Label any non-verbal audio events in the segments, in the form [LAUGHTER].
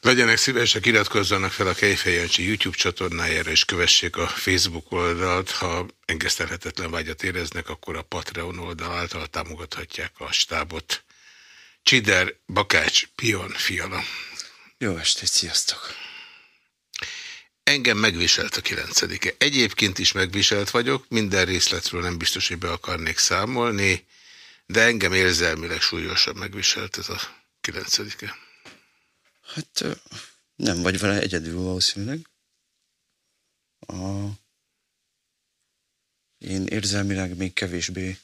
Legyenek szívesek, iratkozzanak fel a Kejfej Jancsi YouTube csatornájára, és kövessék a Facebook oldalt. Ha engesztelhetetlen vágyat éreznek, akkor a Patreon oldal által támogathatják a stábot. Csider, Bakács, Pion, Fiala. Jó estét, sziasztok! Engem megviselt a kilencedike. Egyébként is megviselt vagyok, minden részletről nem biztos, hogy be akarnék számolni, de engem érzelmileg súlyosan megviselt ez a kilencedike. Hát nem vagy vele egyedül valószínűleg. A... Én érzelmileg még kevésbé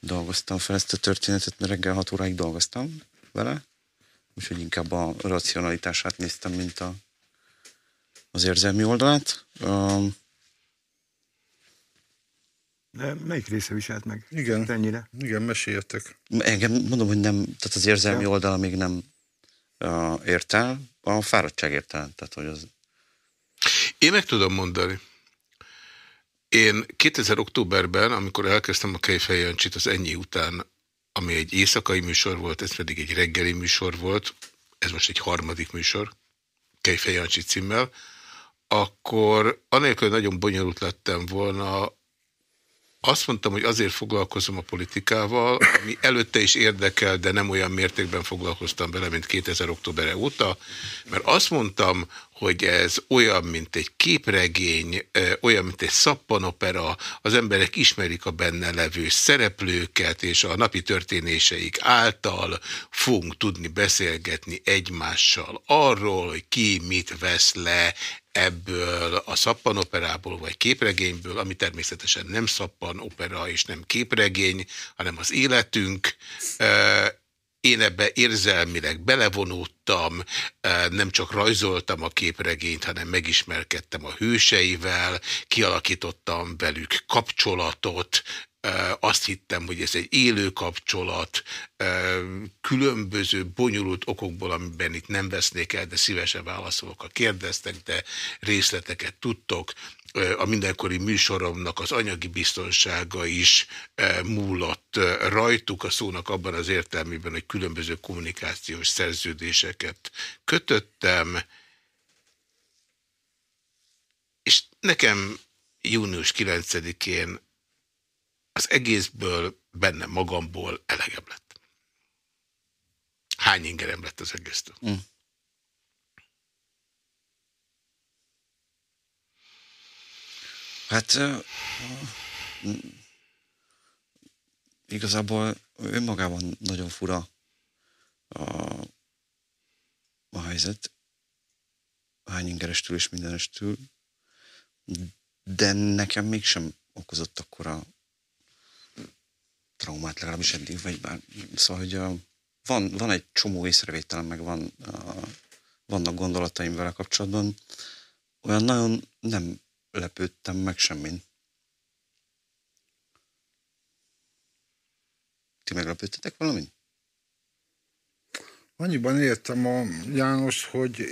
dolgoztam fel ezt a történetet, mert reggel 6 óráig dolgoztam vele, úgyhogy inkább a racionalitását néztem, mint a, az érzelmi oldalát. Um, De melyik része viselt meg? Igen. Ennyire? Igen, meséljetek. engem mondom, hogy nem, tehát az érzelmi oldala még nem ért el, a fáradtság ért el, tehát hogy az Én meg tudom mondani. Én 2000 októberben, amikor elkezdtem a Kejfej Jancsit az ennyi után, ami egy éjszakai műsor volt, ez pedig egy reggeli műsor volt, ez most egy harmadik műsor, Kejfej Jancsi címmel, akkor anélkül nagyon bonyolult lettem volna, azt mondtam, hogy azért foglalkozom a politikával, ami előtte is érdekel, de nem olyan mértékben foglalkoztam vele, mint 2000 októbere óta, mert azt mondtam, hogy ez olyan, mint egy képregény, olyan, mint egy szappanopera, az emberek ismerik a benne levő szereplőket, és a napi történéseik által fogunk tudni beszélgetni egymással arról, hogy ki mit vesz le ebből a szappanoperából vagy képregényből, ami természetesen nem szappanopera és nem képregény, hanem az életünk. Én ebbe érzelmileg belevonódtam, eh, nem csak rajzoltam a képregényt, hanem megismerkedtem a hőseivel, kialakítottam velük kapcsolatot, eh, azt hittem, hogy ez egy élő kapcsolat, eh, különböző bonyolult okokból, amiben itt nem vesznék el, de szívesen válaszolok, ha kérdeztek, de részleteket tudtok. A mindenkori műsoromnak az anyagi biztonsága is múlott rajtuk a szónak abban az értelmében, hogy különböző kommunikációs szerződéseket kötöttem, és nekem június 9-én az egészből, benne magamból elegem lett. Hány ingerem lett az egésztől? Mm. Hát igazából önmagában nagyon fura a, a helyzet, hány ingerestül és mindenestül, de nekem mégsem okozott akkora traumát legalábbis eddig, vagy bár, szóval, hogy a, van, van egy csomó észrevételem, meg van, a, vannak gondolataim vele kapcsolatban, olyan nagyon nem lepődtem meg semmin. Ti meglepődtetek valamin? Annyiban értem a János, hogy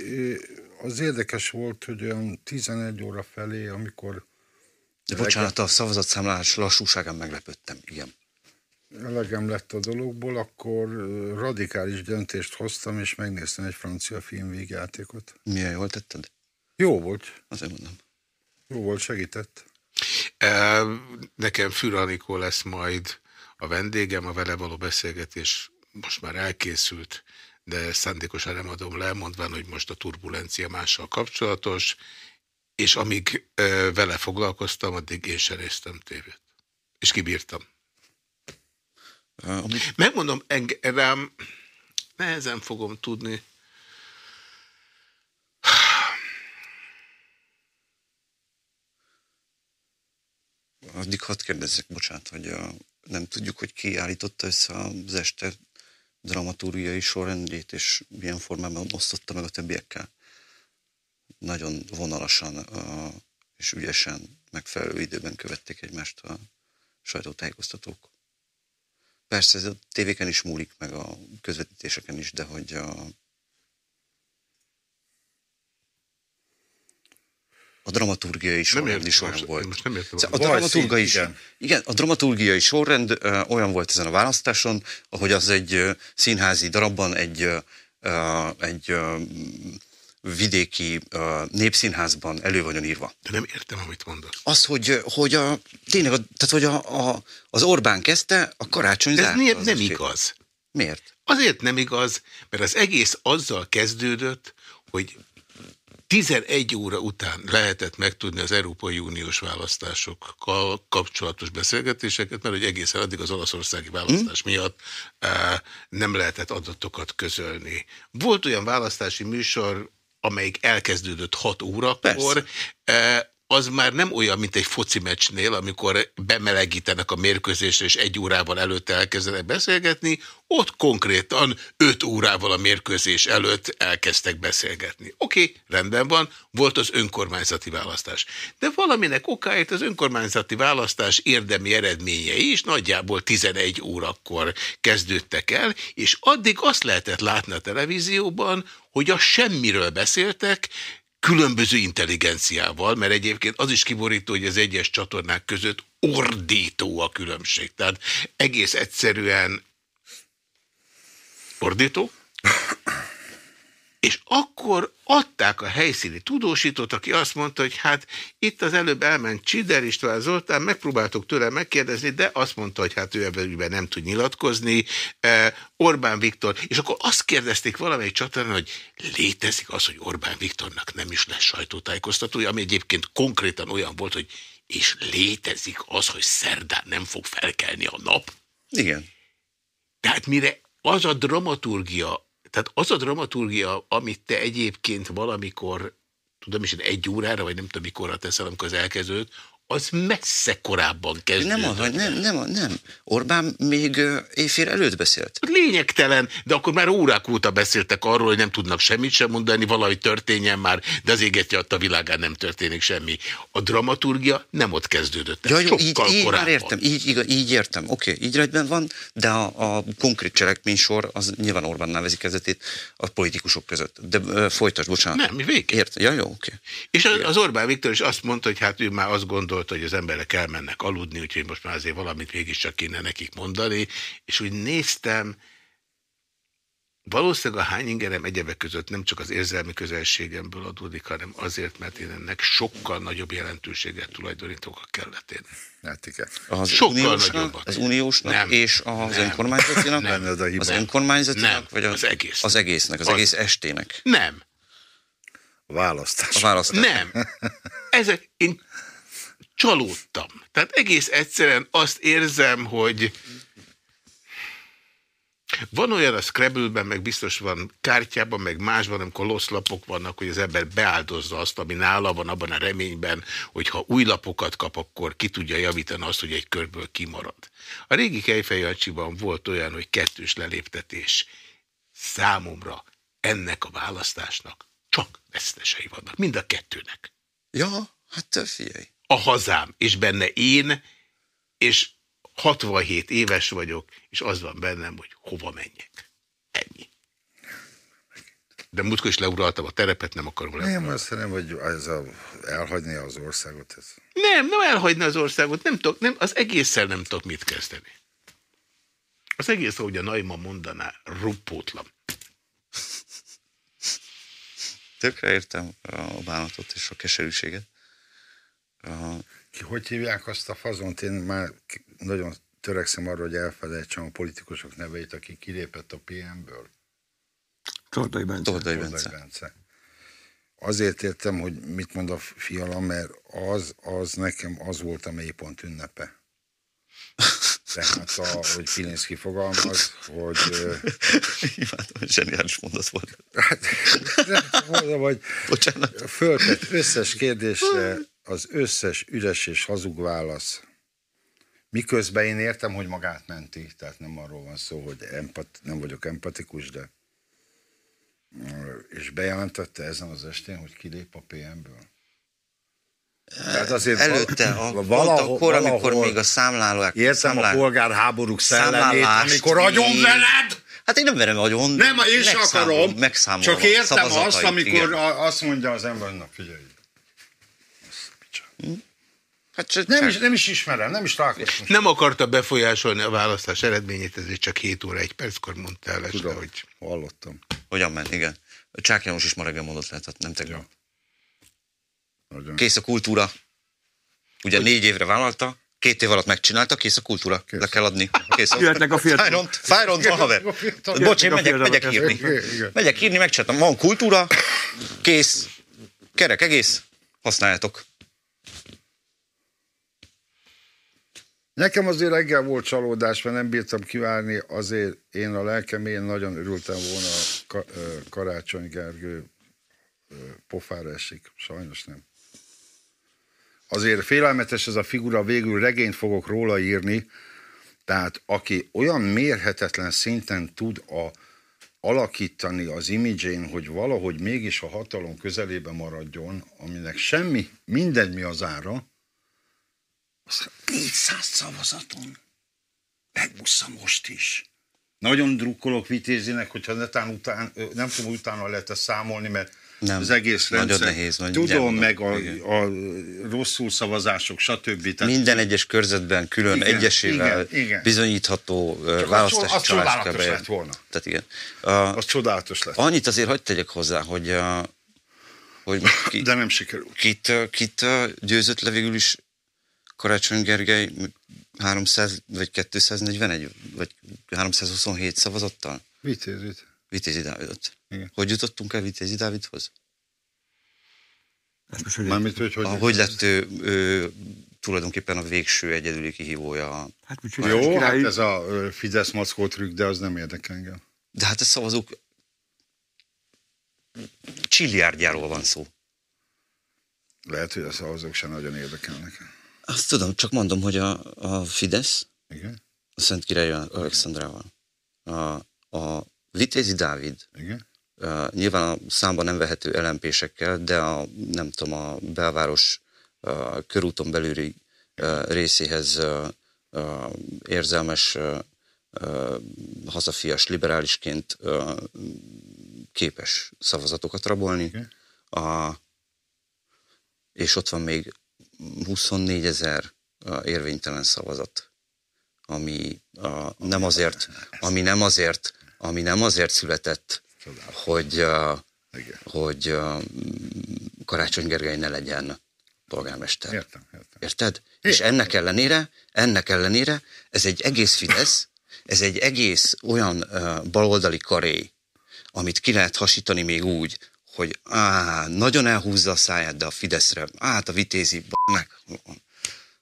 az érdekes volt, hogy olyan 11 óra felé, amikor De bocsánat, a szavazatszámlálás lassúságán meglepődtem, igen. elegem lett a dologból, akkor radikális döntést hoztam, és megnéztem egy francia film végjátékot. Milyen jól tetted? Jó volt, Azért mondom. Jó volt, segített. Nekem Für Anikó lesz majd a vendégem, a vele való beszélgetés most már elkészült, de szándékosan nem adom le, mondván, hogy most a turbulencia mással kapcsolatos, és amíg vele foglalkoztam, addig én sem néztem tévét. És kibírtam. Uh, amit Megmondom, enge- rám nehezen fogom tudni. Addig hadd kérdezzek, bocsánat, hogy a, nem tudjuk, hogy ki állította össze az este dramaturgiai sorrendjét, és milyen formában osztotta meg a többiekkel. Nagyon vonalasan a, és ügyesen, megfelelő időben követték egymást a sajtótájékoztatók. Persze ez a tévéken is múlik, meg a közvetítéseken is, de hogy a, a dramaturgiai sorrend is olyan most, volt. most nem értem. Szóval A szín, is, igen. igen. a dramaturgiai sorrend ö, olyan volt ezen a választáson, ahogy az egy ö, színházi darabban egy ö, egy vidéki népszínházban elő vagyon írva. De nem értem, amit mondasz. Az, hogy, hogy, a, tényleg, tehát, hogy a, a, az Orbán kezdte, a karácsony Ez nem, nem igaz. Miért? Azért nem igaz, mert az egész azzal kezdődött, hogy 11 óra után lehetett megtudni az Európai Uniós választásokkal kapcsolatos beszélgetéseket, mert hogy egészen addig az olaszországi választás hmm? miatt uh, nem lehetett adatokat közölni. Volt olyan választási műsor, amelyik elkezdődött 6 órakor, uh, az már nem olyan, mint egy foci meccsnél, amikor bemelegítenek a mérkőzésre, és egy órával előtte elkezdenek beszélgetni, ott konkrétan öt órával a mérkőzés előtt elkezdtek beszélgetni. Oké, okay, rendben van, volt az önkormányzati választás. De valaminek okáért az önkormányzati választás érdemi eredményei is nagyjából 11 órakor kezdődtek el, és addig azt lehetett látni a televízióban, hogy a semmiről beszéltek, különböző intelligenciával, mert egyébként az is kiborító, hogy az egyes csatornák között ordító a különbség. Tehát egész egyszerűen ordító, és akkor adták a helyszíni tudósítót, aki azt mondta, hogy hát itt az előbb elment Csider István Zoltán, megpróbáltuk tőle megkérdezni, de azt mondta, hogy hát ő ebben nem tud nyilatkozni. Orbán Viktor, és akkor azt kérdezték valamelyik csatornán, hogy létezik az, hogy Orbán Viktornak nem is lesz sajtótájékoztatója, ami egyébként konkrétan olyan volt, hogy és létezik az, hogy szerdán nem fog felkelni a nap? Igen. Tehát mire az a dramaturgia, tehát az a dramaturgia, amit te egyébként valamikor, tudom is, egy órára, vagy nem tudom mikorra teszel, amikor az elkezdődött, az messze korábban kezdődött. Nem, nem, nem, nem, nem. Orbán még éjfél előtt beszélt. Lényegtelen, de akkor már órák óta beszéltek arról, hogy nem tudnak semmit sem mondani, valahogy történjen már, de az égetje a világán nem történik semmi. A dramaturgia nem ott kezdődött. Ja, jó, így, így már értem, így, így, így értem, oké, okay, így rendben van, de a, a konkrét cselekménysor az nyilván Orbán nevezi kezdetét a politikusok között. De uh, folytasd, bocsánat. Nem, mi végig. Ért, ja, jó, oké. Okay. És az, az Orbán Viktor is azt mondta, hogy hát ő már azt gondol, gondolta, hogy az emberek elmennek aludni, úgyhogy most már azért valamit mégiscsak kéne nekik mondani, és úgy néztem, valószínűleg a hány ingerem egyebek között nem csak az érzelmi közelségemből adódik, hanem azért, mert én ennek sokkal nagyobb jelentőséget tulajdonítok a kelletén. Hát igen. Az sokkal uniósnak, Az uniósnak nem, és az nem, önkormányzatinak? Nem, az, a az önkormányzatinak? Nem, vagy az, az egész. Az egésznek, az, az egész estének? Nem. A választás. A választás. Nem. Ezek, én csalódtam. Tehát egész egyszerűen azt érzem, hogy van olyan a Scrabble-ben, meg biztos van kártyában, meg másban, amikor loszlapok vannak, hogy az ember beáldozza azt, ami nála van, abban a reményben, hogy ha új lapokat kap, akkor ki tudja javítani azt, hogy egy körből kimarad. A régi Kejfejancsiban volt olyan, hogy kettős leléptetés. Számomra ennek a választásnak csak vesztesei vannak. Mind a kettőnek. Ja, hát figyelj a hazám, és benne én, és 67 éves vagyok, és az van bennem, hogy hova menjek. Ennyi. De múltkor is leuraltam a terepet, nem akarom leuralni. Nem, azt nem, hogy ez a, elhagyni az országot. Ez. Nem, nem elhagyni az országot, nem tudok, nem, az egésszel nem tudok mit kezdeni. Az egész, ahogy a Naima mondaná, ruppótlan. Tökre értem a bánatot és a keserűséget. Aha. Hogy hívják azt a fazont? Én már nagyon törekszem arra, hogy elfelejtsem a politikusok neveit, aki kilépett a PM-ből. Tordai Bence. Tordai Bence. Bence. Azért értem, hogy mit mond a fiala, mert az, az nekem az volt a mélypont ünnepe. Tehát, a, hogy Pilinszki fogalmaz, hogy... [LAUGHS] Imádom, zseniális mondat volt. Hát, [LAUGHS] mondom, hogy Bocsánat. föltett összes kérdésre az összes üres és hazug válasz. Miközben én értem, hogy magát menti, tehát nem arról van szó, hogy empat, nem vagyok empatikus, de és bejelentette ezen az estén, hogy kilép a PM-ből. Tehát azért Előtte, a, valahol, akkor, valahol, amikor még a számlálók... Értem számlál, a polgárháborúk szellemét, amikor agyon veled! Hát én nem verem agyon. Nem, én sem akarom. Csak értem azt, amikor igen. azt mondja az ember, na figyelj, Hm? Hát csak, nem, is, nem is ismerem, nem is találkoztam. Nem akarta befolyásolni a választás eredményét, ezért csak 7 óra, 1 perckor mondta el este, Tudom, hogy... Hallottam. Hogy Hogyan ment, igen. Csák János is ma reggel mondott le, tehát nem tegnap. Ja. Kész a kultúra. Ugye négy évre vállalta, két év alatt megcsinálta, kész a kultúra. Kész. Le kell adni. Kész. Jöhetnek a fiatalok. Fájront, fájront van haver. Bocs, én megyek, megyek írni. Megyek írni, megcsináltam. Van kultúra, kész, kerek egész, használjátok. Nekem azért reggel volt csalódás, mert nem bírtam kivárni, azért én a lelkem, én nagyon örültem volna a Karácsony Gergő pofára esik. Sajnos nem. Azért félelmetes ez a figura, végül regényt fogok róla írni, tehát aki olyan mérhetetlen szinten tud a, alakítani az imidzsén, hogy valahogy mégis a hatalom közelébe maradjon, aminek semmi, mindegy mi az ára, az 400 szavazaton megbussza most is. Nagyon drukkolok Vitézinek, hogyha netán után, nem tudom, utána lehet ezt számolni, mert Nem. az egész Nagyon rendszer. nehéz, nagyon Tudom, meg a, a, rosszul szavazások, stb. Tehát Minden egyes körzetben külön Igen, egyesével igen, igen. bizonyítható Csak választási az, az csodálatos lett volna. Tehát igen. Uh, Az csodálatos lett. annyit azért hagyd tegyek hozzá, hogy, uh, hogy ki, De nem sikerült. kit, kit győzött le végül is Karácsony Gergely 300 vagy 241 vagy 327 szavazattal? Vitézit. Vitézi Dávidot. Igen. Hogy jutottunk el Vitézi Dávidhoz? Ezt most, hogy Mármint, hogy, hogy, Hogy, hogy lett ő, ő tulajdonképpen a végső egyedüli kihívója Hát mit csinálsz? Jó, Királyi? hát ez a Fidesz mackó trükk, de az nem érdekel engem. De hát a szavazók csilliárdjáról van szó. Lehet, hogy a szavazók sem nagyon érdekelnek. Azt tudom, csak mondom, hogy a, a Fidesz, Igen? a Szent Király Alexandrával, a, a Vitézi Dávid, Igen? uh, nyilván a számban nem vehető LMP-sekkel, de a, nem tudom, a belváros uh, körúton belüli uh, részéhez uh, uh, érzelmes, uh, uh, hazafias liberálisként uh, képes szavazatokat rabolni. Igen. A, és ott van még 24 ezer érvénytelen szavazat, ami a, nem azért, ami nem azért, ami nem azért született, hogy, hogy Karácsony Gergely ne legyen polgármester. Értem, értem. Érted? És ennek ellenére, ennek ellenére ez egy egész Fidesz, ez egy egész olyan uh, baloldali karé, amit ki lehet hasítani még úgy, hogy á, nagyon elhúzza a száját, de a Fideszre, át a vitézi, meg.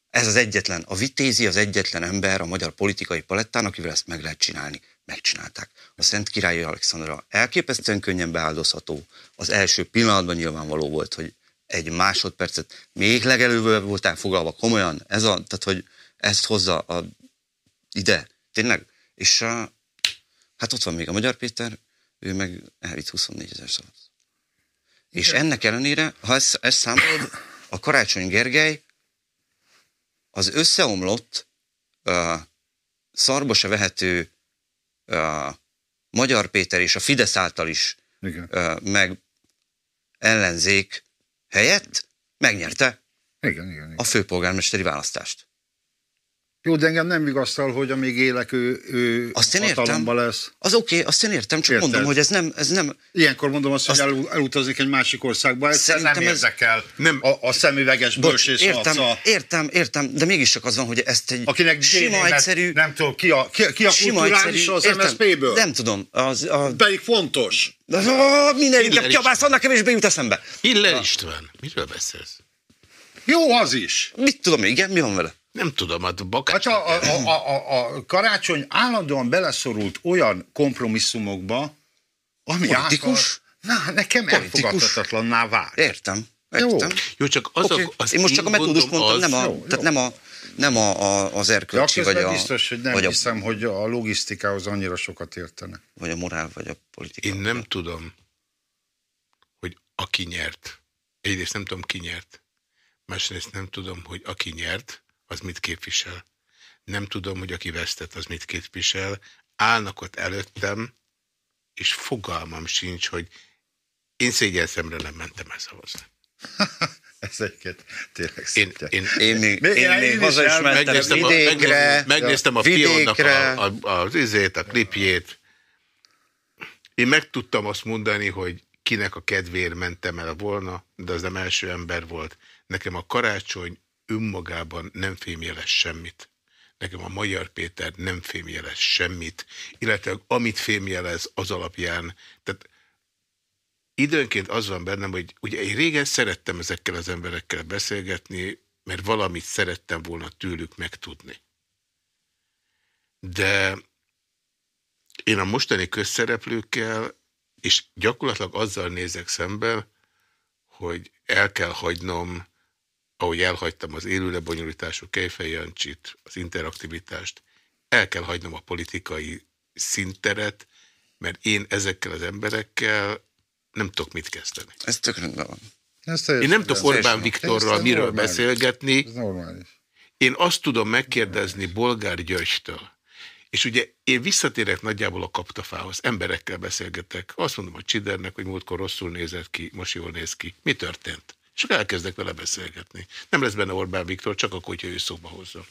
Ez az egyetlen, a vitézi az egyetlen ember a magyar politikai palettán, akivel ezt meg lehet csinálni. Megcsinálták. A Szent Királyi Alexandra elképesztően könnyen beáldozható. Az első pillanatban nyilvánvaló volt, hogy egy másodpercet még legelőbb voltál foglalva komolyan, ez a, tehát hogy ezt hozza a, ide, tényleg. És a, hát ott van még a Magyar Péter, ő meg elvitt 24 ezer szavazat. És ennek ellenére, ha ezt, ezt számolod, a Karácsony Gergely az összeomlott, uh, szarba se vehető uh, Magyar Péter és a Fidesz által is Igen. uh, meg ellenzék helyett megnyerte Igen, igen, igen. a főpolgármesteri választást. Jó, de engem nem vigasztal, hogy amíg élek, ő, ő Azt én értem. lesz. Az oké, okay, azt én értem, csak Érted. mondom, hogy ez nem, ez nem, Ilyenkor mondom azt, hogy Azt- el, elutazik egy másik országba. Egyszer nem ez- érdekel Nem. a, a szemüveges bocs, bölcsész értem, arca, értem, értem, de mégis csak az van, hogy ezt egy akinek sima, egyszerű, nem tudom, ki a, ki, ki a sima, kulturális egyszerű, az MSZP-ből. Nem tudom, az, a, Pedig fontos. Minden inkább kiabálsz, annak kevésbé jut eszembe. Hiller István, miről beszélsz? Jó az is. Mit tudom, igen, mi van vele? Nem tudom, hát a Hát bakács... a, a, a, a, a karácsony állandóan beleszorult olyan kompromisszumokba, ami Politikus? Által, na, nekem Politikus? elfogadhatatlanná vált. Értem, Jó. értem. Jó, csak az Okay. a... Az Én most csak a metódust gondom mondtam, az, nem, a, Jó, tehát jó. nem, a, nem a, a, az erkölcsi, vagy a, biztos, hogy nem vagy, a, hiszem, hogy a logisztikához annyira sokat értene. vagy a morál, vagy a politika. Én nem tudom, hogy aki nyert. Egyrészt nem tudom, ki nyert. Másrészt nem tudom, hogy aki nyert, az mit képvisel. Nem tudom, hogy aki vesztett, az mit képvisel. Állnak ott előttem, és fogalmam sincs, hogy én szégyen szemre nem mentem el szavazni. [LAUGHS] Ez egyébként tényleg Én, én, Én még, Még- én még haza is mentem megnéztem, a, vidékre, megnéztem, megnéztem a vidékre. a, a, az izét, a klipjét. Én meg tudtam azt mondani, hogy kinek a kedvéért mentem el volna, de az nem első ember volt. Nekem a karácsony önmagában nem fémjeles semmit. Nekem a Magyar Péter nem fémjelez semmit, illetve amit fémjelez az alapján. Tehát időnként az van bennem, hogy ugye én régen szerettem ezekkel az emberekkel beszélgetni, mert valamit szerettem volna tőlük megtudni. De én a mostani közszereplőkkel, és gyakorlatilag azzal nézek szemben, hogy el kell hagynom, ahogy elhagytam az élő lebonyolítású Kejfej Jancsit, az interaktivitást, el kell hagynom a politikai szinteret, mert én ezekkel az emberekkel nem tudok mit kezdeni. Ez tök rendben van. Én nem tudok Orbán Viktorral miről normális. beszélgetni. Ez normális. Én azt tudom megkérdezni Bolgár Györgytől, és ugye én visszatérek nagyjából a kaptafához, emberekkel beszélgetek. Azt mondom a Csidernek, hogy múltkor rosszul nézett ki, most jól néz ki. Mi történt? Akkor elkezdek vele beszélgetni. Nem lesz benne Orbán Viktor, csak akkor, hogyha ő szóba hozza.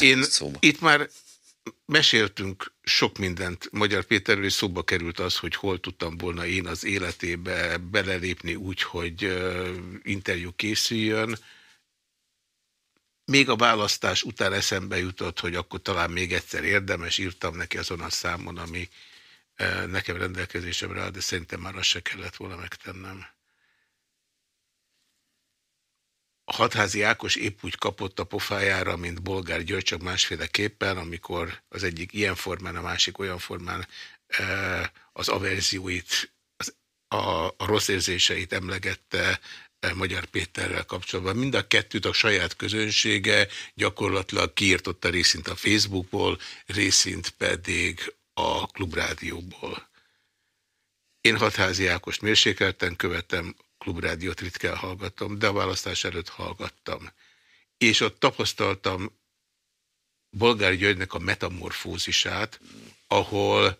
Én itt már meséltünk sok mindent Magyar Péterről, és szóba került az, hogy hol tudtam volna én az életébe belelépni úgy, hogy interjú készüljön. Még a választás után eszembe jutott, hogy akkor talán még egyszer érdemes, írtam neki azon a számon, ami nekem rendelkezésemre áll, de szerintem már azt se kellett volna megtennem. A hatházi Ákos épp úgy kapott a pofájára, mint Bolgár György, csak másféleképpen, amikor az egyik ilyen formán, a másik olyan formán az averzióit, a, a rossz érzéseit emlegette Magyar Péterrel kapcsolatban. Mind a kettőt a saját közönsége gyakorlatilag kiirtotta részint a Facebookból, részint pedig a klubrádióból. Én hatházi Ákost mérsékelten követem, klubrádiót ritkán hallgatom, de a választás előtt hallgattam. És ott tapasztaltam Bolgár Györgynek a metamorfózisát, ahol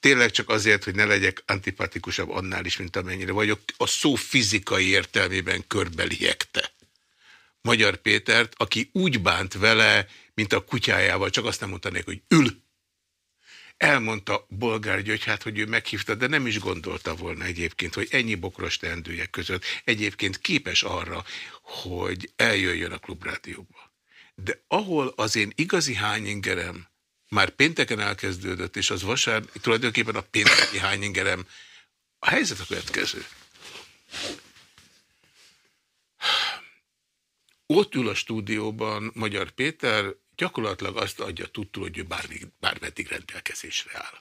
tényleg csak azért, hogy ne legyek antipatikusabb annál is, mint amennyire vagyok, a szó fizikai értelmében körbeliekte. Magyar Pétert, aki úgy bánt vele, mint a kutyájával, csak azt nem mondta hogy ül, Elmondta Bolgár György, hát, hogy ő meghívta, de nem is gondolta volna egyébként, hogy ennyi bokros teendőjek között egyébként képes arra, hogy eljöjjön a klubrádióba. De ahol az én igazi hányingerem már pénteken elkezdődött, és az vasárnap, tulajdonképpen a pénteki hányingerem, a helyzet a következő. Ott ül a stúdióban Magyar Péter, gyakorlatilag azt adja tudtul, hogy ő bármig, bármeddig rendelkezésre áll.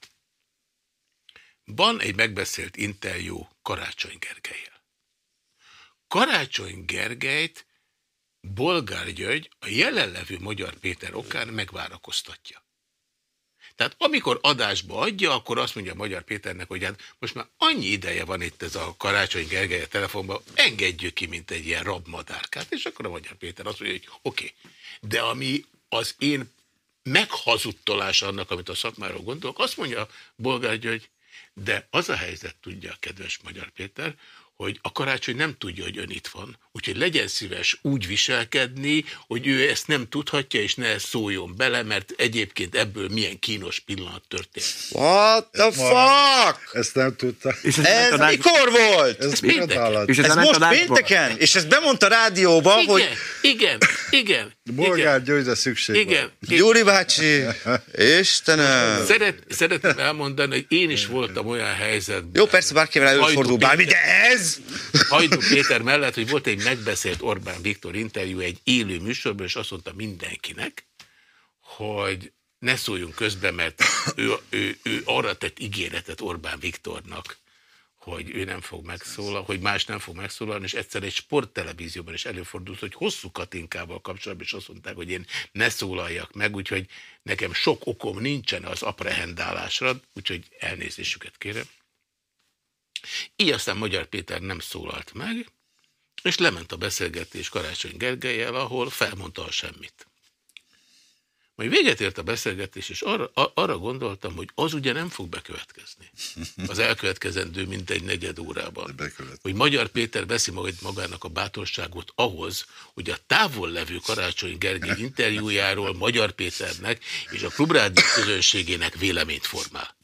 Van egy megbeszélt interjú Karácsony Gergelyel. Karácsony Gergelyt Bolgár György a jelenlevő Magyar Péter okán megvárakoztatja. Tehát amikor adásba adja, akkor azt mondja Magyar Péternek, hogy hát most már annyi ideje van itt ez a Karácsony Gergely a telefonban, engedjük ki, mint egy ilyen rabmadárkát, és akkor a Magyar Péter azt mondja, hogy oké. Okay. De ami az én meghazudtolása annak, amit a szakmáról gondolok, azt mondja Bolgár György, de az a helyzet tudja kedves Magyar Péter, hogy a karácsony nem tudja, hogy ön itt van. Úgyhogy legyen szíves úgy viselkedni, hogy ő ezt nem tudhatja, és ne szóljon bele, mert egyébként ebből milyen kínos pillanat történt. What the fuck? Ezt nem tudta. És ez, ez mikor volt? Ez, ez pénteken. És ez, ez most pénteken? És ezt bemondta rádióba, igen, hogy... Igen, igen, Bolgár Győzre szükség Igen. Van. Gyuri bácsi, Istenem. Szeret, szeretném elmondani, hogy én is voltam olyan helyzetben. Jó, persze, bárkivel előfordul bármi, de ez Hajdú Péter mellett, hogy volt egy megbeszélt Orbán Viktor interjú egy élő műsorban, és azt mondta mindenkinek, hogy ne szóljunk közbe, mert ő, ő, ő arra tett ígéretet Orbán Viktornak, hogy ő nem fog megszólalni, hogy más nem fog megszólalni, és egyszer egy sporttelevízióban is előfordult, hogy hosszú Katinkával kapcsolatban is azt mondták, hogy én ne szólaljak meg, úgyhogy nekem sok okom nincsen az aprehendálásra, úgyhogy elnézésüket kérem. Így aztán Magyar Péter nem szólalt meg, és lement a beszélgetés Karácsony Gergelyel, ahol felmondta a semmit. Majd véget ért a beszélgetés, és arra, arra gondoltam, hogy az ugye nem fog bekövetkezni. Az elkövetkezendő mintegy negyed órában. Hogy Magyar Péter veszi magának a bátorságot ahhoz, hogy a távol levő Karácsony Gergely [LAUGHS] interjújáról Magyar Péternek és a Klubrádió közönségének véleményt formál.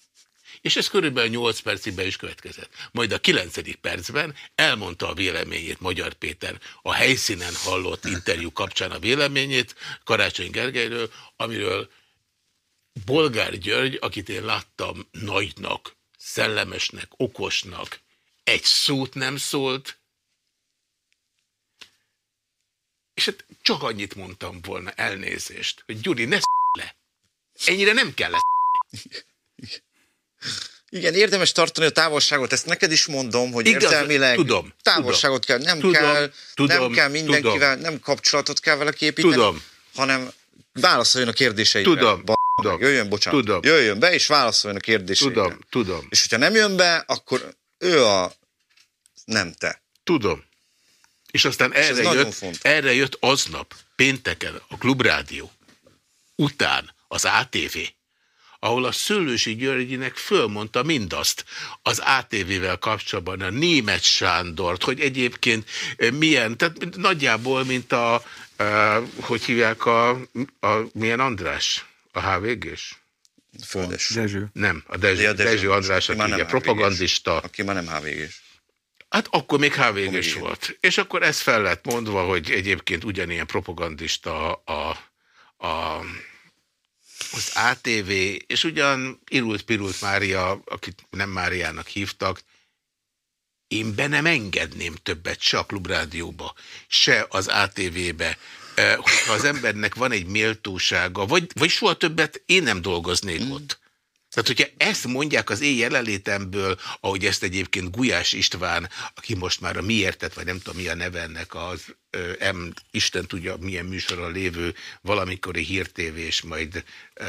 És ez körülbelül 8 percig is következett. Majd a 9. percben elmondta a véleményét Magyar Péter a helyszínen hallott interjú kapcsán a véleményét Karácsony Gergelyről, amiről Bolgár György, akit én láttam nagynak, szellemesnek, okosnak, egy szót nem szólt, és hát csak annyit mondtam volna, elnézést, hogy Gyuri, ne le. Ennyire nem kell lesz. Igen, érdemes tartani a távolságot, ezt neked is mondom, hogy Igaz, értelmileg tudom, távolságot tudom, kell, nem tudom, kell, tudom, nem kell mindenkivel, tudom. nem kapcsolatot kell vele képíteni, tudom. hanem válaszoljon a kérdéseidre. Tudom. tudom. Jöjjön, bocsánat. Tudom. Jöjjön be, és válaszoljon a kérdéseidre. Tudom, tudom. És hogyha nem jön be, akkor ő a nem te. Tudom. És aztán és erre, jött, erre jött aznap, pénteken a Klubrádió, után az ATV, ahol a Szőlősi Györgyinek fölmondta mindazt az ATV-vel kapcsolatban, a német Sándort, hogy egyébként eh, milyen, tehát nagyjából, mint a, a eh, hogy hívják a, a milyen András, a HVG-s? Földes. Dezső. Nem, a Dezső, ja, Dezső, Dezső András, aki, aki a propagandista. Aki már nem HVG-s. Hát akkor még HVG-s volt. És akkor ez fel lett mondva, hogy egyébként ugyanilyen propagandista a, a az ATV, és ugyan Irult-Pirult Mária, akit nem Máriának hívtak, én be nem engedném többet se a klubrádióba, se az ATV-be, eh, ha az embernek van egy méltósága, vagy, vagy soha többet én nem dolgoznék mm. ott. Tehát, hogyha ezt mondják az én jelenlétemből, ahogy ezt egyébként Gulyás István, aki most már a miértet, vagy nem tudom mi a neve ennek az ö, M, Isten tudja milyen műsoron lévő valamikori hírtévés, majd ö,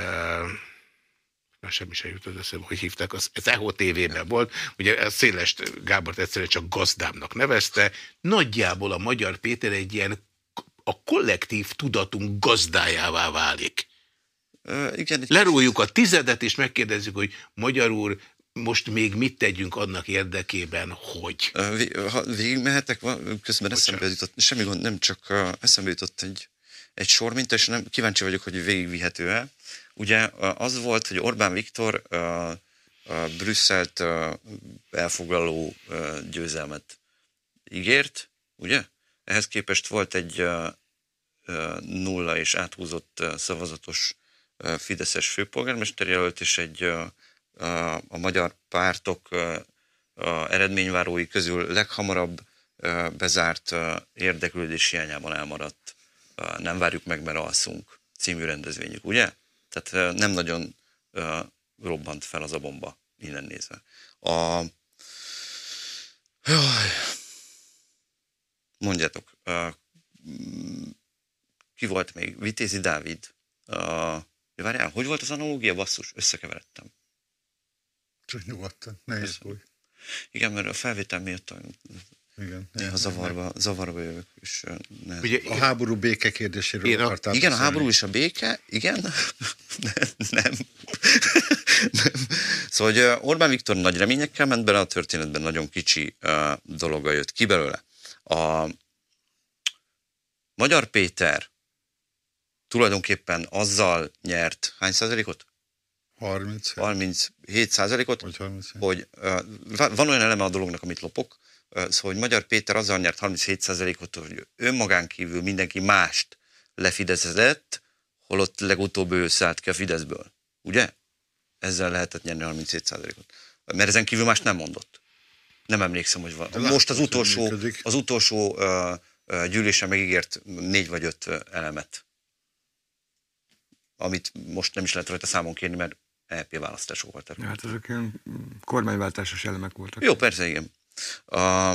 már semmi sem jutott eszembe, hogy hívták, az, az EHO TV-ben volt, ugye a Széles Gábor egyszerűen csak gazdámnak nevezte, nagyjából a Magyar Péter egy ilyen a kollektív tudatunk gazdájává válik. Igen, Lerújjuk a tizedet, és megkérdezzük, hogy magyarul most még mit tegyünk annak érdekében, hogy... Ha végigmehetek, közben eszembe jutott, semmi gond, nem csak eszembe jutott egy, egy sor, mint, és nem, kíváncsi vagyok, hogy végigvihető-e. Ugye az volt, hogy Orbán Viktor uh, uh, Brüsszelt uh, elfoglaló győzelmet ígért, ugye? Ehhez képest volt egy uh, uh, nulla és áthúzott szavazatos Fideszes főpolgármester jelölt, és egy a, magyar pártok eredményvárói közül leghamarabb bezárt érdeklődés hiányában elmaradt Nem várjuk meg, mert alszunk című rendezvényük, ugye? Tehát nem nagyon robbant fel az a bomba, innen nézve. A... Mondjátok, ki volt még? Vitézi Dávid, de várjál, hogy volt az analógia, basszus? Összekeveredtem. Csak nyugodtan, nehéz volt. Igen, mert a felvétel miatt igen, néha zavarba, zavarba jövök. És ne... Ugye, a háború béke kérdéséről én a, Igen, a háború és a béke, igen. nem, [LAUGHS] nem. nem. Szóval, hogy Orbán Viktor nagy reményekkel ment bele a történetben, nagyon kicsi uh, dologa jött ki belőle. A Magyar Péter tulajdonképpen azzal nyert hány százalékot? 30. 37 százalékot, hogy uh, van olyan eleme a dolognak, amit lopok, szóval, hogy Magyar Péter azzal nyert 37 százalékot, hogy önmagán kívül mindenki mást lefidezett, holott legutóbb ő szállt ki a Fideszből. Ugye? Ezzel lehetett nyerni 37 százalékot. Mert ezen kívül más nem mondott. Nem emlékszem, hogy van. Most az utolsó, az utolsó gyűlésen megígért négy vagy öt elemet amit most nem is lehet rajta számon kérni, mert EP választások voltak. Hát ezek ilyen kormányváltásos elemek voltak. Jó, persze, igen. A,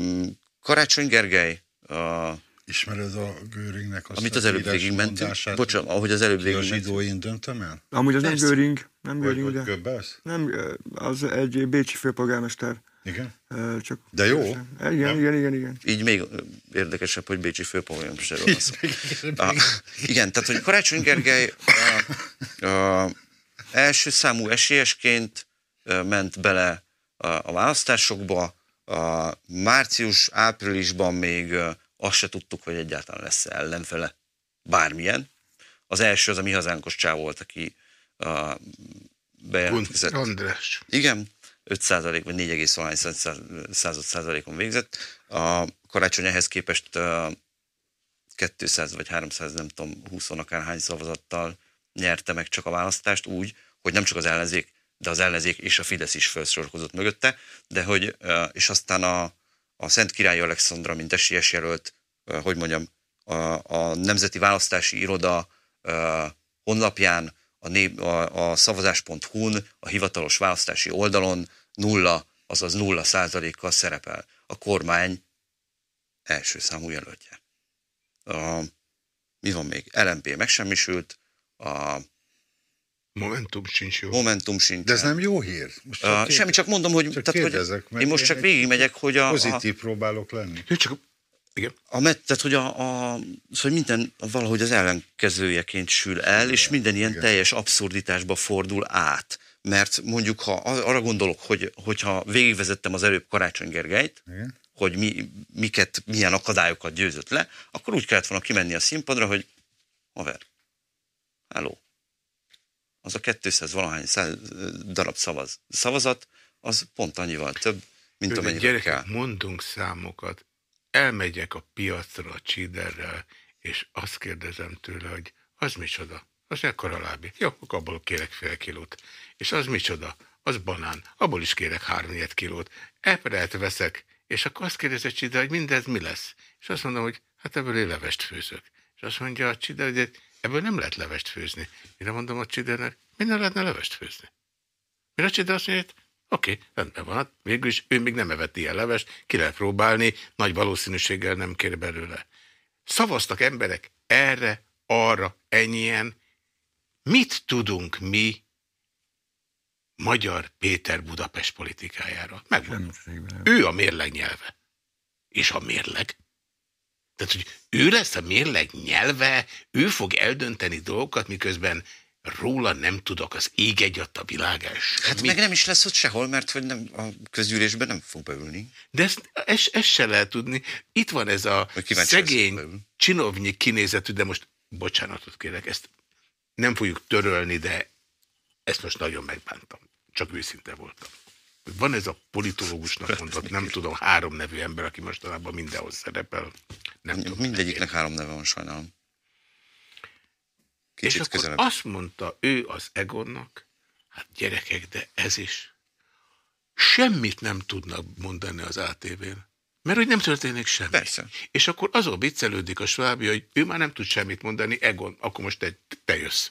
mm, Karácsony Gergely. A, Ismered a Göringnek azt Amit az előbb végig mentünk. Bocsánat, ahogy az előbb végig A zsidóin döntöm el? Amúgy az Persze. nem Göring. Nem Göring, ugye? Nem, az egy bécsi főpolgármester. Igen. Csak De jó. Igen, igen, igen, igen. Így még érdekesebb, hogy Bécsi főpolgármesterről van [LAUGHS] szó. Ah, Igen, tehát, hogy Karácsony Gergely a, a első számú esélyesként ment bele a, a választásokba, a március-áprilisban még azt se tudtuk, hogy egyáltalán lesz ellenfele bármilyen. Az első az a mi hazánkos csáv volt, aki a, bejelentkezett. András. Igen, 5 százalék, vagy 4, valány század százalékon végzett. A karácsony ehhez képest ö, 200 vagy 300, nem tudom, 20 akárhány szavazattal nyerte meg csak a választást úgy, hogy nem csak az ellenzék, de az ellenzék és a Fidesz is felsorolkozott mögötte, de hogy, és aztán a, a Szent Király Alexandra, mint esélyes jelölt, hogy mondjam, a, a Nemzeti Választási Iroda honlapján, a, nép, a, a szavazás.hu-n, a hivatalos választási oldalon nulla, azaz nulla százalékkal szerepel a kormány első számú jelöltje. A, mi van még? LMP megsemmisült, a Momentum sincs jó. Momentum sincs. De ez nem jó hír? Most Uh, semmi, csak mondom, hogy, Csak tehát, hogy én most csak egy végigmegyek, hogy a, a, Pozitív próbálok lenni. Jó, csak igen. a, met- tehát, hogy, a, a, hogy minden valahogy az ellenkezőjeként sül el, és minden ilyen igen. teljes abszurditásba fordul át. Mert mondjuk, ha arra gondolok, hogy, hogyha végigvezettem az előbb Karácsony Gergelyt, Igen. hogy mi, miket, milyen akadályokat győzött le, akkor úgy kellett volna kimenni a színpadra, hogy haver, hello, az a 200 valahány száz darab szavaz, szavazat, az pont annyival több, mint gyerekek, kell. mondunk számokat. Elmegyek a piacra a csiderrel, és azt kérdezem tőle, hogy az micsoda? Az mekkora lábi? Jó, abból kérek fél kilót. És az micsoda? Az banán. Abból is kérek három kilót. Eperelt veszek, és akkor azt kérdezi a csider, hogy mindez mi lesz? És azt mondom, hogy hát ebből én levest főzök. És azt mondja a csider, hogy ebből nem lehet levest főzni. Mire mondom a csidernek, minden lehetne levest főzni? Mire a csider azt mondja, hogy Oké, rendben van. Hát végülis ő még nem evett ilyen levest, ki lehet próbálni, nagy valószínűséggel nem kér belőle. Szavaztak emberek erre, arra, ennyien. Mit tudunk mi magyar Péter Budapest politikájára? Megmondom. Semmiségben. Ő a mérleg nyelve. És a mérleg? Tehát, hogy ő lesz a mérleg nyelve, ő fog eldönteni dolgokat, miközben róla nem tudok az ég egyat a világ első. Hát meg nem is lesz ott sehol, mert hogy nem, a közgyűlésben nem fog beülni. De ezt, ezt, ezt se lehet tudni. Itt van ez a szegény, csinovnyi kinézetű, de most bocsánatot kérek, ezt nem fogjuk törölni, de ezt most nagyon megbántam. Csak őszinte voltam. Van ez a politológusnak mondott, nem tudom, három nevű ember, aki mostanában mindenhol szerepel. Nem tudom, Mindegyiknek három neve van, sajnálom. És Kicsit akkor közelebb. azt mondta ő az Egonnak, hát gyerekek, de ez is. Semmit nem tudnak mondani az ATV-n. Mert hogy nem történik semmi. Persze. És akkor azon viccelődik a svábja, hogy ő már nem tud semmit mondani, Egon, akkor most te, te jössz.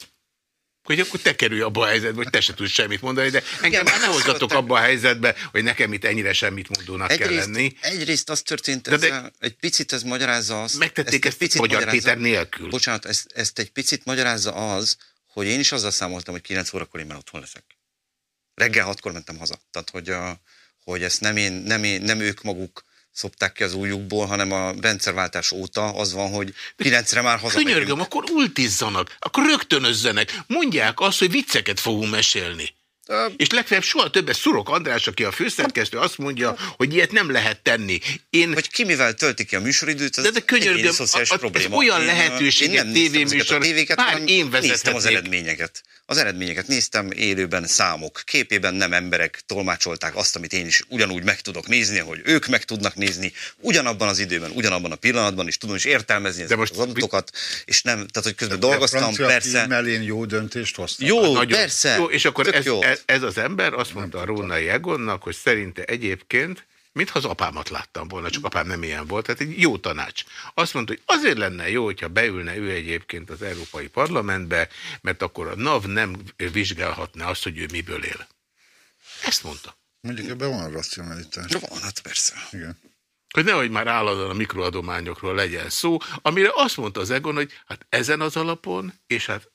Hogy akkor te kerülj abba a helyzetbe, hogy te se tudsz semmit mondani, de engem Igen, már ne azt hozzatok abba a helyzetbe, hogy nekem itt ennyire semmit mondónak kell Egyrészt, lenni. egyrészt az történt, De de- ezzel, egy picit ez magyarázza azt. Megtették egy ezt Magyar Péter nélkül. Bocsánat, ezt, ezt egy picit magyarázza az, hogy én is azzal számoltam, hogy 9 órakor én már otthon leszek. Reggel hatkor mentem haza. Tehát, hogy, a, hogy ezt nem, én, nem, én, nem ők maguk szopták ki az újukból, hanem a rendszerváltás óta az van, hogy 9-re már haza Könyörgöm, akkor ultizzanak, akkor rögtönözzenek, mondják azt, hogy vicceket fogunk mesélni. És legfeljebb soha többet Szurok András, aki a főszerkesztő, azt mondja, hogy ilyet nem lehet tenni. Én Hogy ki mivel tölti ki a műsoridőt, az De, de könyörgöm, egyéni szociális a- a- ez probléma. olyan Én, lehetőség én nem egy néztem ezeket tévéműsor, a tévéket, bár én Néztem az vezethetnék. eredményeket. Az eredményeket néztem élőben számok. Képében nem emberek tolmácsolták azt, amit én is ugyanúgy meg tudok nézni, hogy ők meg tudnak nézni, ugyanabban az időben, ugyanabban a pillanatban is tudom is értelmezni ezeket most az adatokat, és nem, tehát hogy közben De a dolgoztam, persze. jó döntést hoztak. Jó, Nagyon. persze. Jó, és akkor tök ez, jó. ez, ez az ember azt mondta a Rónai Egonnak, hogy szerinte egyébként, mintha az apámat láttam volna, csak apám nem ilyen volt, tehát egy jó tanács. Azt mondta, hogy azért lenne jó, hogyha beülne ő egyébként az Európai Parlamentbe, mert akkor a NAV nem vizsgálhatná azt, hogy ő miből él. Ezt mondta. Mondjuk ebben van racionalitás. Van, hát persze. Igen. Hogy nehogy már állandóan a mikroadományokról legyen szó, amire azt mondta az Egon, hogy hát ezen az alapon, és hát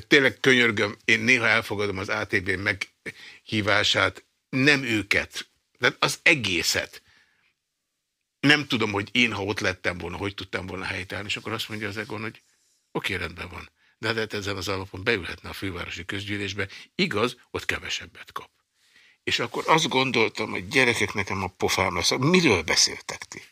tényleg könyörgöm, én néha elfogadom az ATV meghívását, nem őket Tehát az egészet. Nem tudom, hogy én, ha ott lettem volna, hogy tudtam volna helytállni, és akkor azt mondja az Egon, hogy oké, rendben van. De hát ezen az alapon beülhetne a fővárosi közgyűlésbe. Igaz, ott kevesebbet kap. És akkor azt gondoltam, hogy gyerekek, nekem a pofám lesz. Miről beszéltek ti?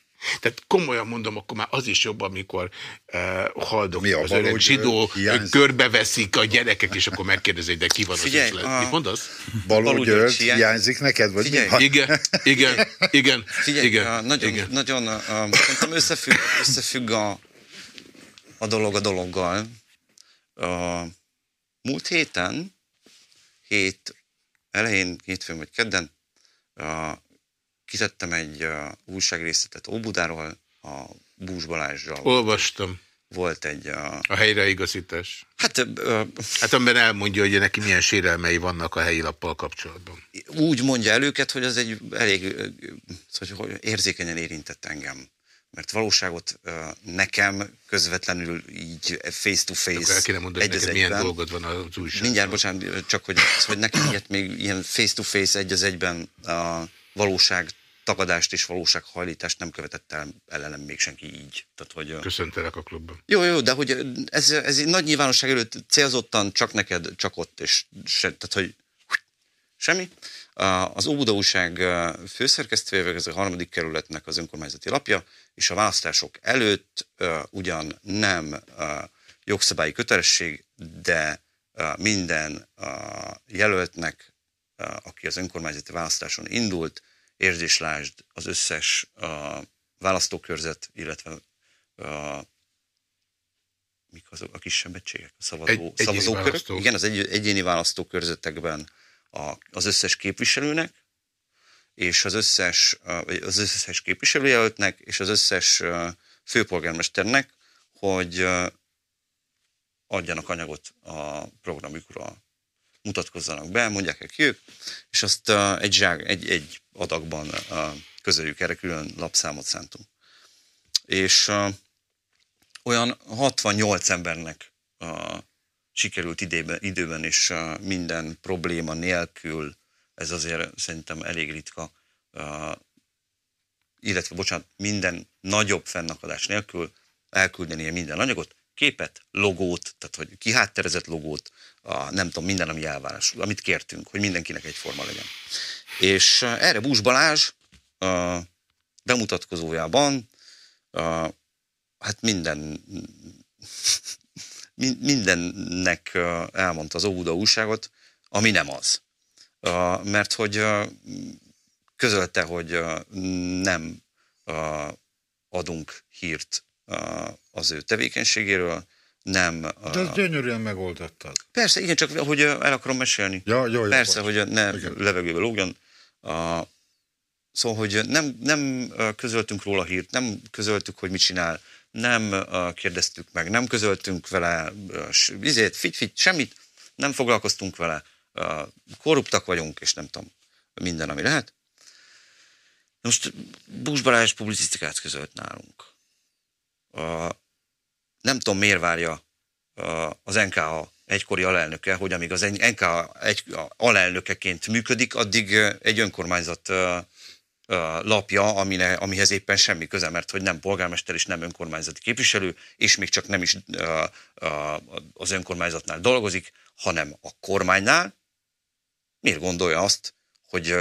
Tehát komolyan mondom, akkor már az is jobb, amikor uh, haldok Mi az öreg zsidó, körbeveszik a gyerekek, és akkor megkérdezik, de ki van Figyelj, az A... Mit mondasz? Baló, Baló György hiányzik neked? Vagy Figyelj. Mi? Igen, igen, igen. Figyelj, igen, a, nagyon, igen. nagyon a, szerintem összefügg, összefügg a, a dolog a dologgal. A, múlt héten, hét elején, hétfőn vagy kedden, a, kitettem egy újságrészletet Óbudáról, a Bús Balázsral. Olvastam. Volt egy... Uh, a helyreigazítás. Hát, uh, hát amiben elmondja, hogy neki milyen sérelmei vannak a helyi lappal kapcsolatban. Úgy mondja el őket, hogy az egy elég hogy érzékenyen érintett engem mert valóságot nekem közvetlenül így face-to-face el kéne mondani, hogy milyen dolgod van az újságban. Mindjárt, bocsánat, csak hogy, hogy nekem ilyet még ilyen face-to-face egy az egyben a valóság tagadást és valósághajlítást nem követett el ellenem még senki így. Tehát, hogy, Köszöntelek a klubban. Jó, jó, de hogy ez, ez nagy nyilvánosság előtt célzottan csak neked, csak ott, és se, tehát, hogy semmi. Az Óbuda újság főszerkesztője, ez a harmadik kerületnek az önkormányzati lapja, és a választások előtt ugyan nem jogszabályi kötelesség, de minden jelöltnek, aki az önkormányzati választáson indult, érzéslásd az összes választókörzet, illetve a, mik azok a kisebbegységek, a szavazó, egy, szavazókörök. Igen, az egy, egyéni választókörzetekben a, az összes képviselőnek, és az összes, az összes képviselőjelöltnek, és az összes főpolgármesternek, hogy adjanak anyagot a programjukra, mutatkozzanak be, mondják el ki ők, és azt egy, zsák, egy, egy adagban közöljük, erre külön lapszámot szántunk. És olyan 68 embernek sikerült időben, időben és minden probléma nélkül, ez azért szerintem elég ritka, illetve, bocsánat, minden nagyobb fennakadás nélkül elküldeni minden anyagot, képet, logót, tehát hogy kihátterezett logót, a, nem tudom, minden, ami elvárás, amit kértünk, hogy mindenkinek egyforma legyen. És erre Bús Balázs a bemutatkozójában a, hát minden [LAUGHS] mindennek elmondta az Óbuda újságot, ami nem az. Mert hogy közölte, hogy nem adunk hírt az ő tevékenységéről, nem... De ezt gyönyörűen megoldottad. Persze, igen, csak hogy el akarom mesélni. Ja, jó, jó, Persze, most. hogy ne igen. levegőbe lógjon. Szóval, hogy nem, nem közöltünk róla hírt, nem közöltük, hogy mit csinál, nem kérdeztük meg, nem közöltünk vele vizét, fit, fit, semmit, nem foglalkoztunk vele, korruptak vagyunk, és nem tudom, minden, ami lehet. Most Bush Balázs publicisztikát közölt nálunk. Nem tudom, miért várja az NKA egykori alelnöke, hogy amíg az NKA egy alelnökeként működik, addig egy önkormányzat lapja, amine, amihez éppen semmi köze, mert hogy nem polgármester és nem önkormányzati képviselő, és még csak nem is az önkormányzatnál dolgozik, hanem a kormánynál. Miért gondolja azt, hogy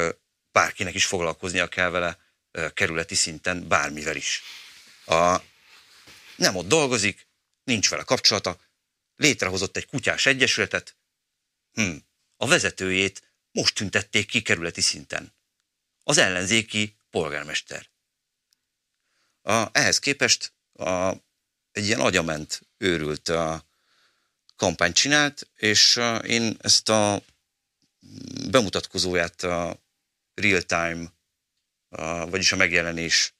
bárkinek is foglalkoznia kell vele kerületi szinten bármivel is? A, nem ott dolgozik, nincs vele kapcsolata, létrehozott egy kutyás egyesületet, hm, a vezetőjét most tüntették ki kerületi szinten. Az ellenzéki polgármester. A, ehhez képest a, egy ilyen agyament, őrült a kampányt csinált, és a, én ezt a bemutatkozóját a real-time, a, vagyis a megjelenés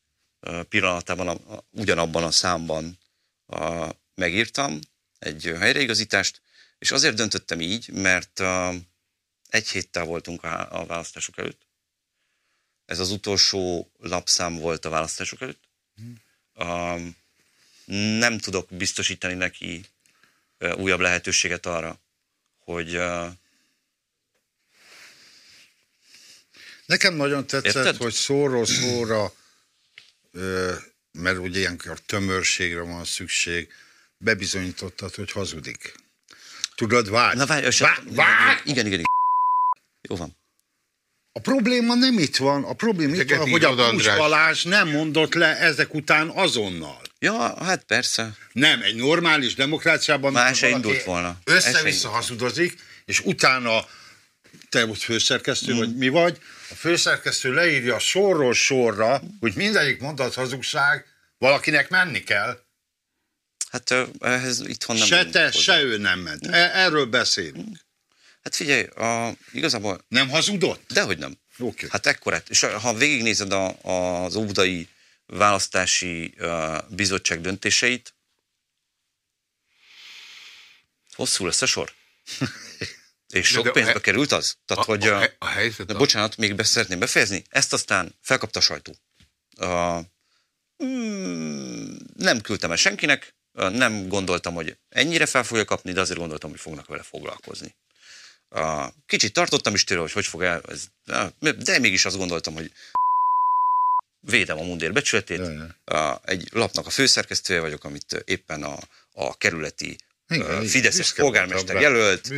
pillanatában a, a, ugyanabban a számban a, megírtam egy helyreigazítást, és azért döntöttem így, mert a, egy héttel voltunk a, a választások előtt, ez az utolsó lapszám volt a választások előtt. Um, nem tudok biztosítani neki újabb lehetőséget arra, hogy Nekem nagyon tetszett, Érted? hogy szóról szóra, mert ugye ilyenkor tömörségre van szükség, bebizonyítottad, hogy hazudik. Tudod, várj. Na várj, várj, várj! Igen, igen, igen. Jó van. A probléma nem itt van, a probléma itt van, hogy a András. Balázs nem mondott le ezek után azonnal. Ja, hát persze. Nem, egy normális demokráciában... Már se indult volna. Össze-vissza hazudozik, és utána te most főszerkesztő, Mm. vagy mi vagy, a főszerkesztő leírja sorról sorra, hogy mindegyik mondat hazugság, valakinek menni kell. Hát ehhez itthon nem... se te, hozzá. se ő nem ment. E- erről beszélünk. Hát figyelj, a, igazából Nem hazudott? Dehogy nem. Oké. Hát ekkorát. És ha végignézed a, az óvodai választási uh, bizottság döntéseit, hosszú lesz a sor. [LAUGHS] És sok de a pénzbe he- került az. Tehát, A, hogy, a, a helyzet de bocsánat, még be szeretném befejezni. Ezt aztán felkapta a sajtó. Uh, mm, nem küldtem el senkinek, uh, nem gondoltam, hogy ennyire fel fogja kapni, de azért gondoltam, hogy fognak vele foglalkozni. Uh, kicsit tartottam is tőle, hogy hogy fog el, ez, de mégis azt gondoltam, hogy védem a mundér becsületét. Egy lapnak a főszerkesztője vagyok, amit éppen a, a kerületi Igen, Fideszes polgármester jelölt,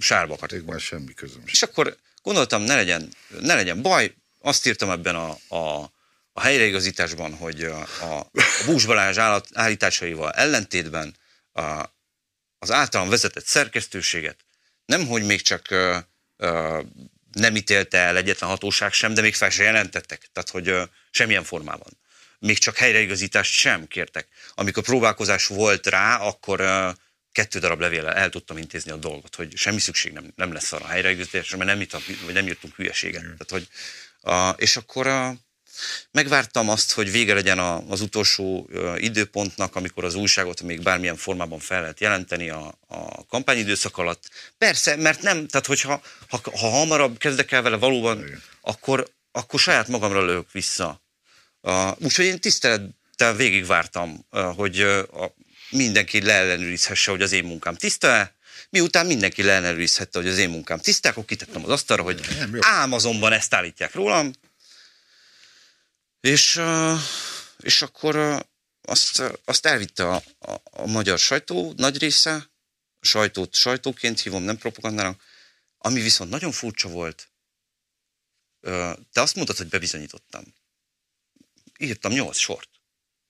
sárba már semmi közöm. és akkor gondoltam, ne legyen, ne legyen baj, azt írtam ebben a, a, a helyreigazításban, hogy a, a, a Bús Balázs állat, állításaival ellentétben a, az általam vezetett szerkesztőséget nem, hogy még csak ö, ö, nem ítélte el egyetlen hatóság sem, de még fel se jelentettek, tehát hogy ö, semmilyen formában. Még csak helyreigazítást sem kértek. Amikor próbálkozás volt rá, akkor kettő darab levéllel el tudtam intézni a dolgot, hogy semmi szükség nem, nem lesz arra a helyreigazításra, mert nem, írtam, vagy nem írtunk hülyeséget. Tehát, hogy, a, és akkor a, megvártam azt, hogy vége legyen a, az utolsó időpontnak, amikor az újságot még bármilyen formában fel lehet jelenteni a, a kampányidőszak alatt. Persze, mert nem, tehát hogyha ha, ha hamarabb kezdek el vele valóban, akkor, akkor saját magamra lövök vissza. Uh, úgyhogy én tisztelettel végigvártam, uh, hogy uh, mindenki leellenőrizhesse, hogy az én munkám tiszta-e, miután mindenki leellenőrizhette, hogy az én munkám tiszta, akkor kitettem az asztalra, hogy Nem, jó. ám azonban ezt állítják rólam, és, uh, és akkor uh, azt, uh, azt elvitte a, a, a magyar sajtó nagy része, sajtót sajtóként hívom, nem propagandának, ami viszont nagyon furcsa volt, te azt mondtad, hogy bebizonyítottam. Írtam nyolc sort,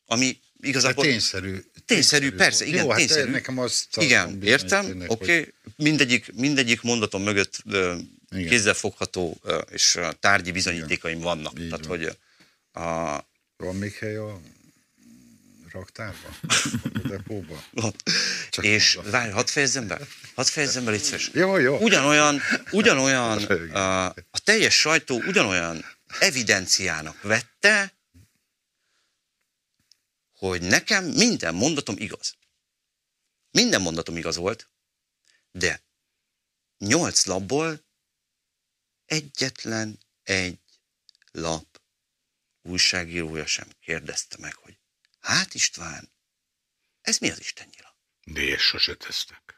ami De igazából... tényszerű. Tényszerű, persze, volt. igen, Jó, hát tényszerű. nekem azt Igen, értem, oké. hogy- Okay. Mindegyik, mindegyik mondatom mögött Igen. kézzelfogható és tárgyi bizonyítékaim vannak. Így Tehát, van. hogy a, Van még hely a raktárban? [LAUGHS] A depóban? Csak és várj, hadd fejezzem be, hadd fejezzem be, légy. Jó, jó. Ugyanolyan, ugyanolyan [LAUGHS] Igen. a, a teljes sajtó ugyanolyan evidenciának vette, hogy nekem minden mondatom igaz. Minden mondatom igaz volt, de nyolc lapból egyetlen egy lap újságírója sem kérdezte meg, hogy hát István, ez mi az Isten nyila? De ilyet sose tesznek.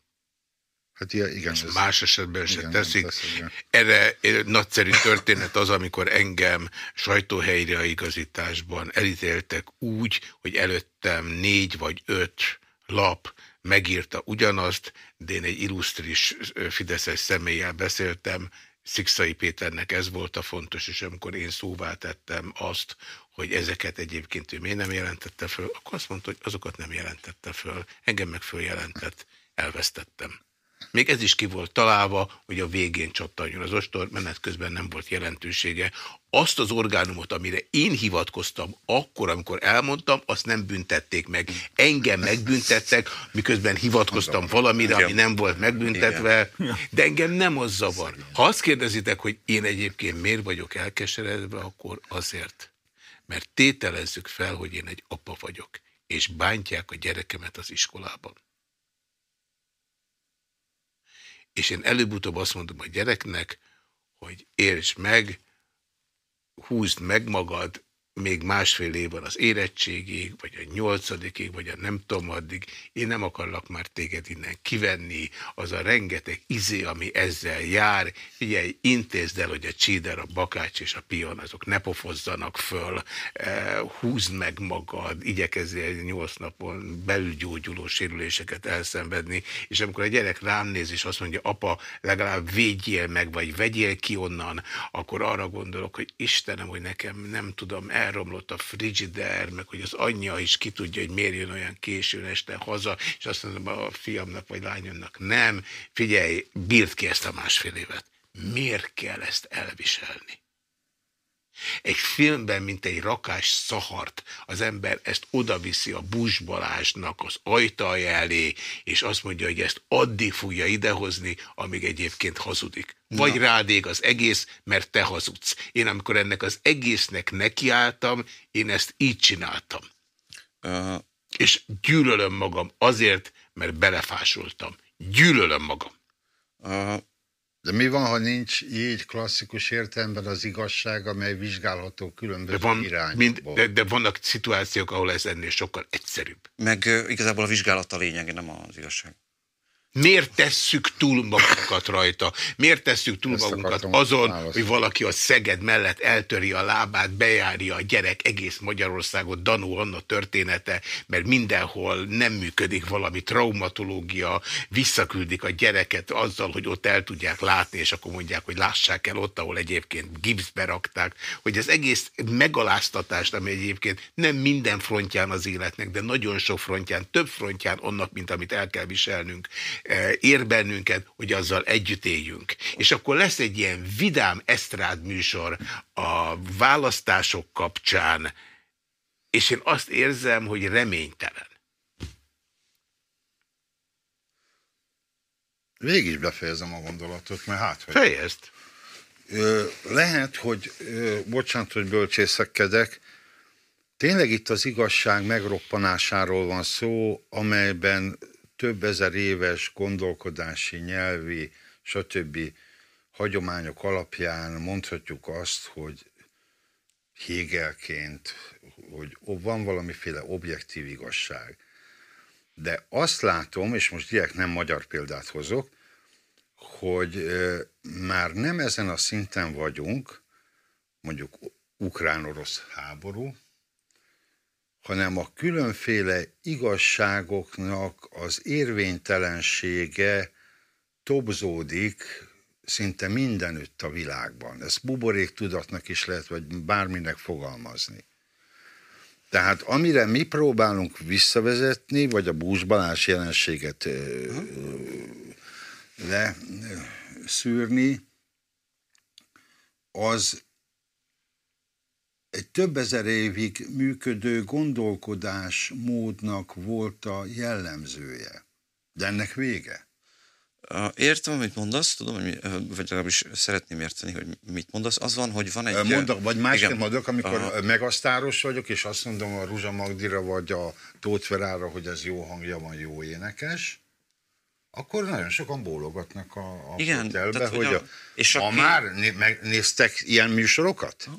Hát ilyen, igen. És ez- más esetben se igen, teszik. teszek, igen. Erre eh, nagyszerű történet az, amikor engem sajtóhelyreigazításban elítéltek úgy, hogy előttem négy vagy öt lap megírta ugyanazt, de én egy illusztris ö, fideszes személlyel beszéltem, Szikszai Péternek ez volt a fontos, és amikor én szóvá tettem azt, hogy ezeket egyébként ő miért nem jelentette föl, akkor azt mondta, hogy azokat nem jelentette föl, engem meg följelentett, elvesztettem. Még ez is ki volt találva, hogy a végén csattanjon az ostor, menet közben nem volt jelentősége. Azt az orgánumot, amire én hivatkoztam akkor, amikor elmondtam, azt nem büntették meg. Engem megbüntettek, miközben hivatkoztam valamire, ami nem volt megbüntetve, de engem nem az zavar. Ha azt kérdezitek, hogy én egyébként miért vagyok elkeseredve, akkor azért. Mert tételezzük fel, hogy én egy apa vagyok, és bántják a gyerekemet az iskolában és én előbb-utóbb azt mondom a gyereknek, hogy értsd meg, húzd meg magad, még másfél év van az érettségig, vagy a nyolcadikig, vagy a nem tudom addig, én nem akarlak már téged innen kivenni, az a rengeteg izé, ami ezzel jár, figyelj, intézd el, hogy a csíder, a bakács és a pion azok ne pofozzanak föl, eh, húzd meg magad, igyekezzél nyolc napon belülgyógyuló sérüléseket elszenvedni, és amikor a gyerek rám néz, és azt mondja, apa, legalább védjél meg, vagy vegyél ki onnan, akkor arra gondolok, hogy Istenem, hogy nekem nem tudom elromlott a frigider, meg hogy az anyja is ki tudja, hogy miért jön olyan későn este haza, és azt mondom a fiamnak vagy lányomnak, nem, figyelj, bírt ki ezt a másfél évet. Miért kell ezt elviselni? Egy filmben, mint egy rakás szahart, az ember ezt odaviszi a Bush Balázsnak az ajtaja elé, és azt mondja, hogy ezt addig fogja idehozni, amíg egyébként hazudik. Vagy Na. rádég az egész, mert te hazudsz. Én amikor ennek az egésznek nekiálltam, én ezt így csináltam. Uh. És gyűlölöm magam azért, mert belefásoltam. Gyűlölöm magam. Uh, de mi van, ha nincs így klasszikus értelemben az igazság, amely vizsgálható különböző de van, irányokból? de, de vannak szituációk, ahol ez ennél sokkal egyszerűbb. Meg uh, igazából a vizsgálat a lényeg, nem az igazság. Miért tesszük túl magunkat rajta? Miért tesszük túl Ezt magunkat azon, választani. hogy valaki a Szeged mellett eltöri a lábát, bejárja a gyerek egész Magyarországot, Danó Anna története, mert mindenhol nem működik valami traumatológia, visszaküldik a gyereket azzal, hogy ott el tudják látni, és akkor mondják, hogy lássák el ott, ahol egyébként gipszbe rakták, hogy az egész megaláztatást, ami egyébként nem minden frontján az életnek, de nagyon sok frontján, több frontján annak, mint amit el kell viselnünk, ér bennünket, hogy azzal együtt éljünk. És akkor lesz egy ilyen vidám esztrád műsor a választások kapcsán, és én azt érzem, hogy reménytelen. Végig befejezem a gondolatot, mert hát... Hogy... Fejezd! Lehet, hogy, bocsánat, hogy bölcsészekedek, tényleg itt az igazság megroppanásáról van szó, amelyben több ezer éves gondolkodási, nyelvi, stb. hagyományok alapján mondhatjuk azt, hogy Hegelként, hogy van valamiféle objektív igazság. De azt látom, és most direkt nem magyar példát hozok, hogy már nem ezen a szinten vagyunk, mondjuk ukrán-orosz háború, hanem a különféle igazságoknak az érvénytelensége tobzódik szinte mindenütt a világban. Ezt buborék tudatnak is lehet, vagy bárminek fogalmazni. Tehát amire mi próbálunk visszavezetni, vagy a búzsbalás jelenséget leszűrni, az egy több ezer évig működő gondolkodásmódnak volt a jellemzője. De ennek vége. Értem, amit mondasz, tudom, hogy, vagy legalábbis szeretném érteni, hogy mit mondasz. Az van, hogy van egy... Mondok, vagy másképp mondok, amikor Aha. megasztáros vagyok, és azt mondom a Ruzsa Magdira vagy a Tóth Verára, hogy ez jó hangja van, jó énekes, akkor nagyon sokan bólogatnak a, a Igen, fotelbe, tehát, hogy, hogy a, és ma aki... már megnéztek ilyen műsorokat? Ha?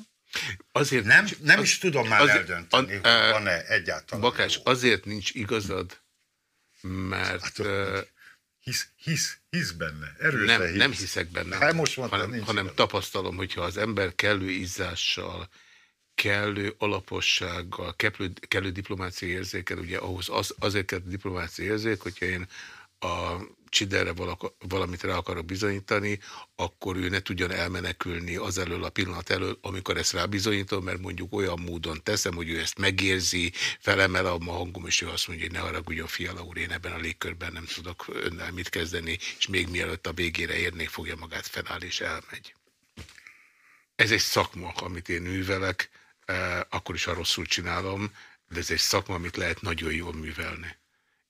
Azért nem, nincs, nem az, is tudom már azért, eldönteni, hogy van-e egyáltalán. Bakás, jó. azért nincs igazad, mert... Hát, uh, hisz, hisz, hisz benne, erősen nem, hisz. Nem hiszek benne, hát most mondtam, hanem, hanem tapasztalom, hogyha az ember kellő izzással, kellő alapossággal, kellő, kellő diplomáciai érzékel, ugye ahhoz az, azért kell diplomáciai érzék, hogyha én a Csiderre valamit rá akarok bizonyítani, akkor ő ne tudjon elmenekülni az elől a pillanat elől, amikor ezt rábizonyítom, mert mondjuk olyan módon teszem, hogy ő ezt megérzi, felemel a hangom, és ő azt mondja, hogy ne haragudjon, fiala úr, én ebben a légkörben nem tudok önnel mit kezdeni, és még mielőtt a végére érnék, fogja magát feláll és elmegy. Ez egy szakma, amit én művelek, eh, akkor is, ha rosszul csinálom, de ez egy szakma, amit lehet nagyon jól művelni.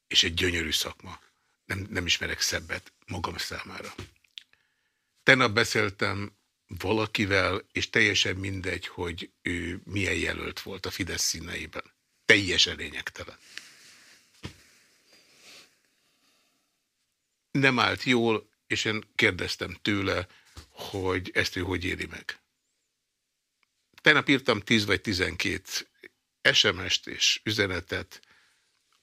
És egy gyönyörű szakma nem, nem ismerek szebbet magam számára. Tegnap beszéltem valakivel, és teljesen mindegy, hogy ő milyen jelölt volt a Fidesz színeiben. Teljesen lényegtelen. Nem állt jól, és én kérdeztem tőle, hogy ezt ő hogy éri meg. tegnap írtam 10 vagy 12 SMS-t és üzenetet,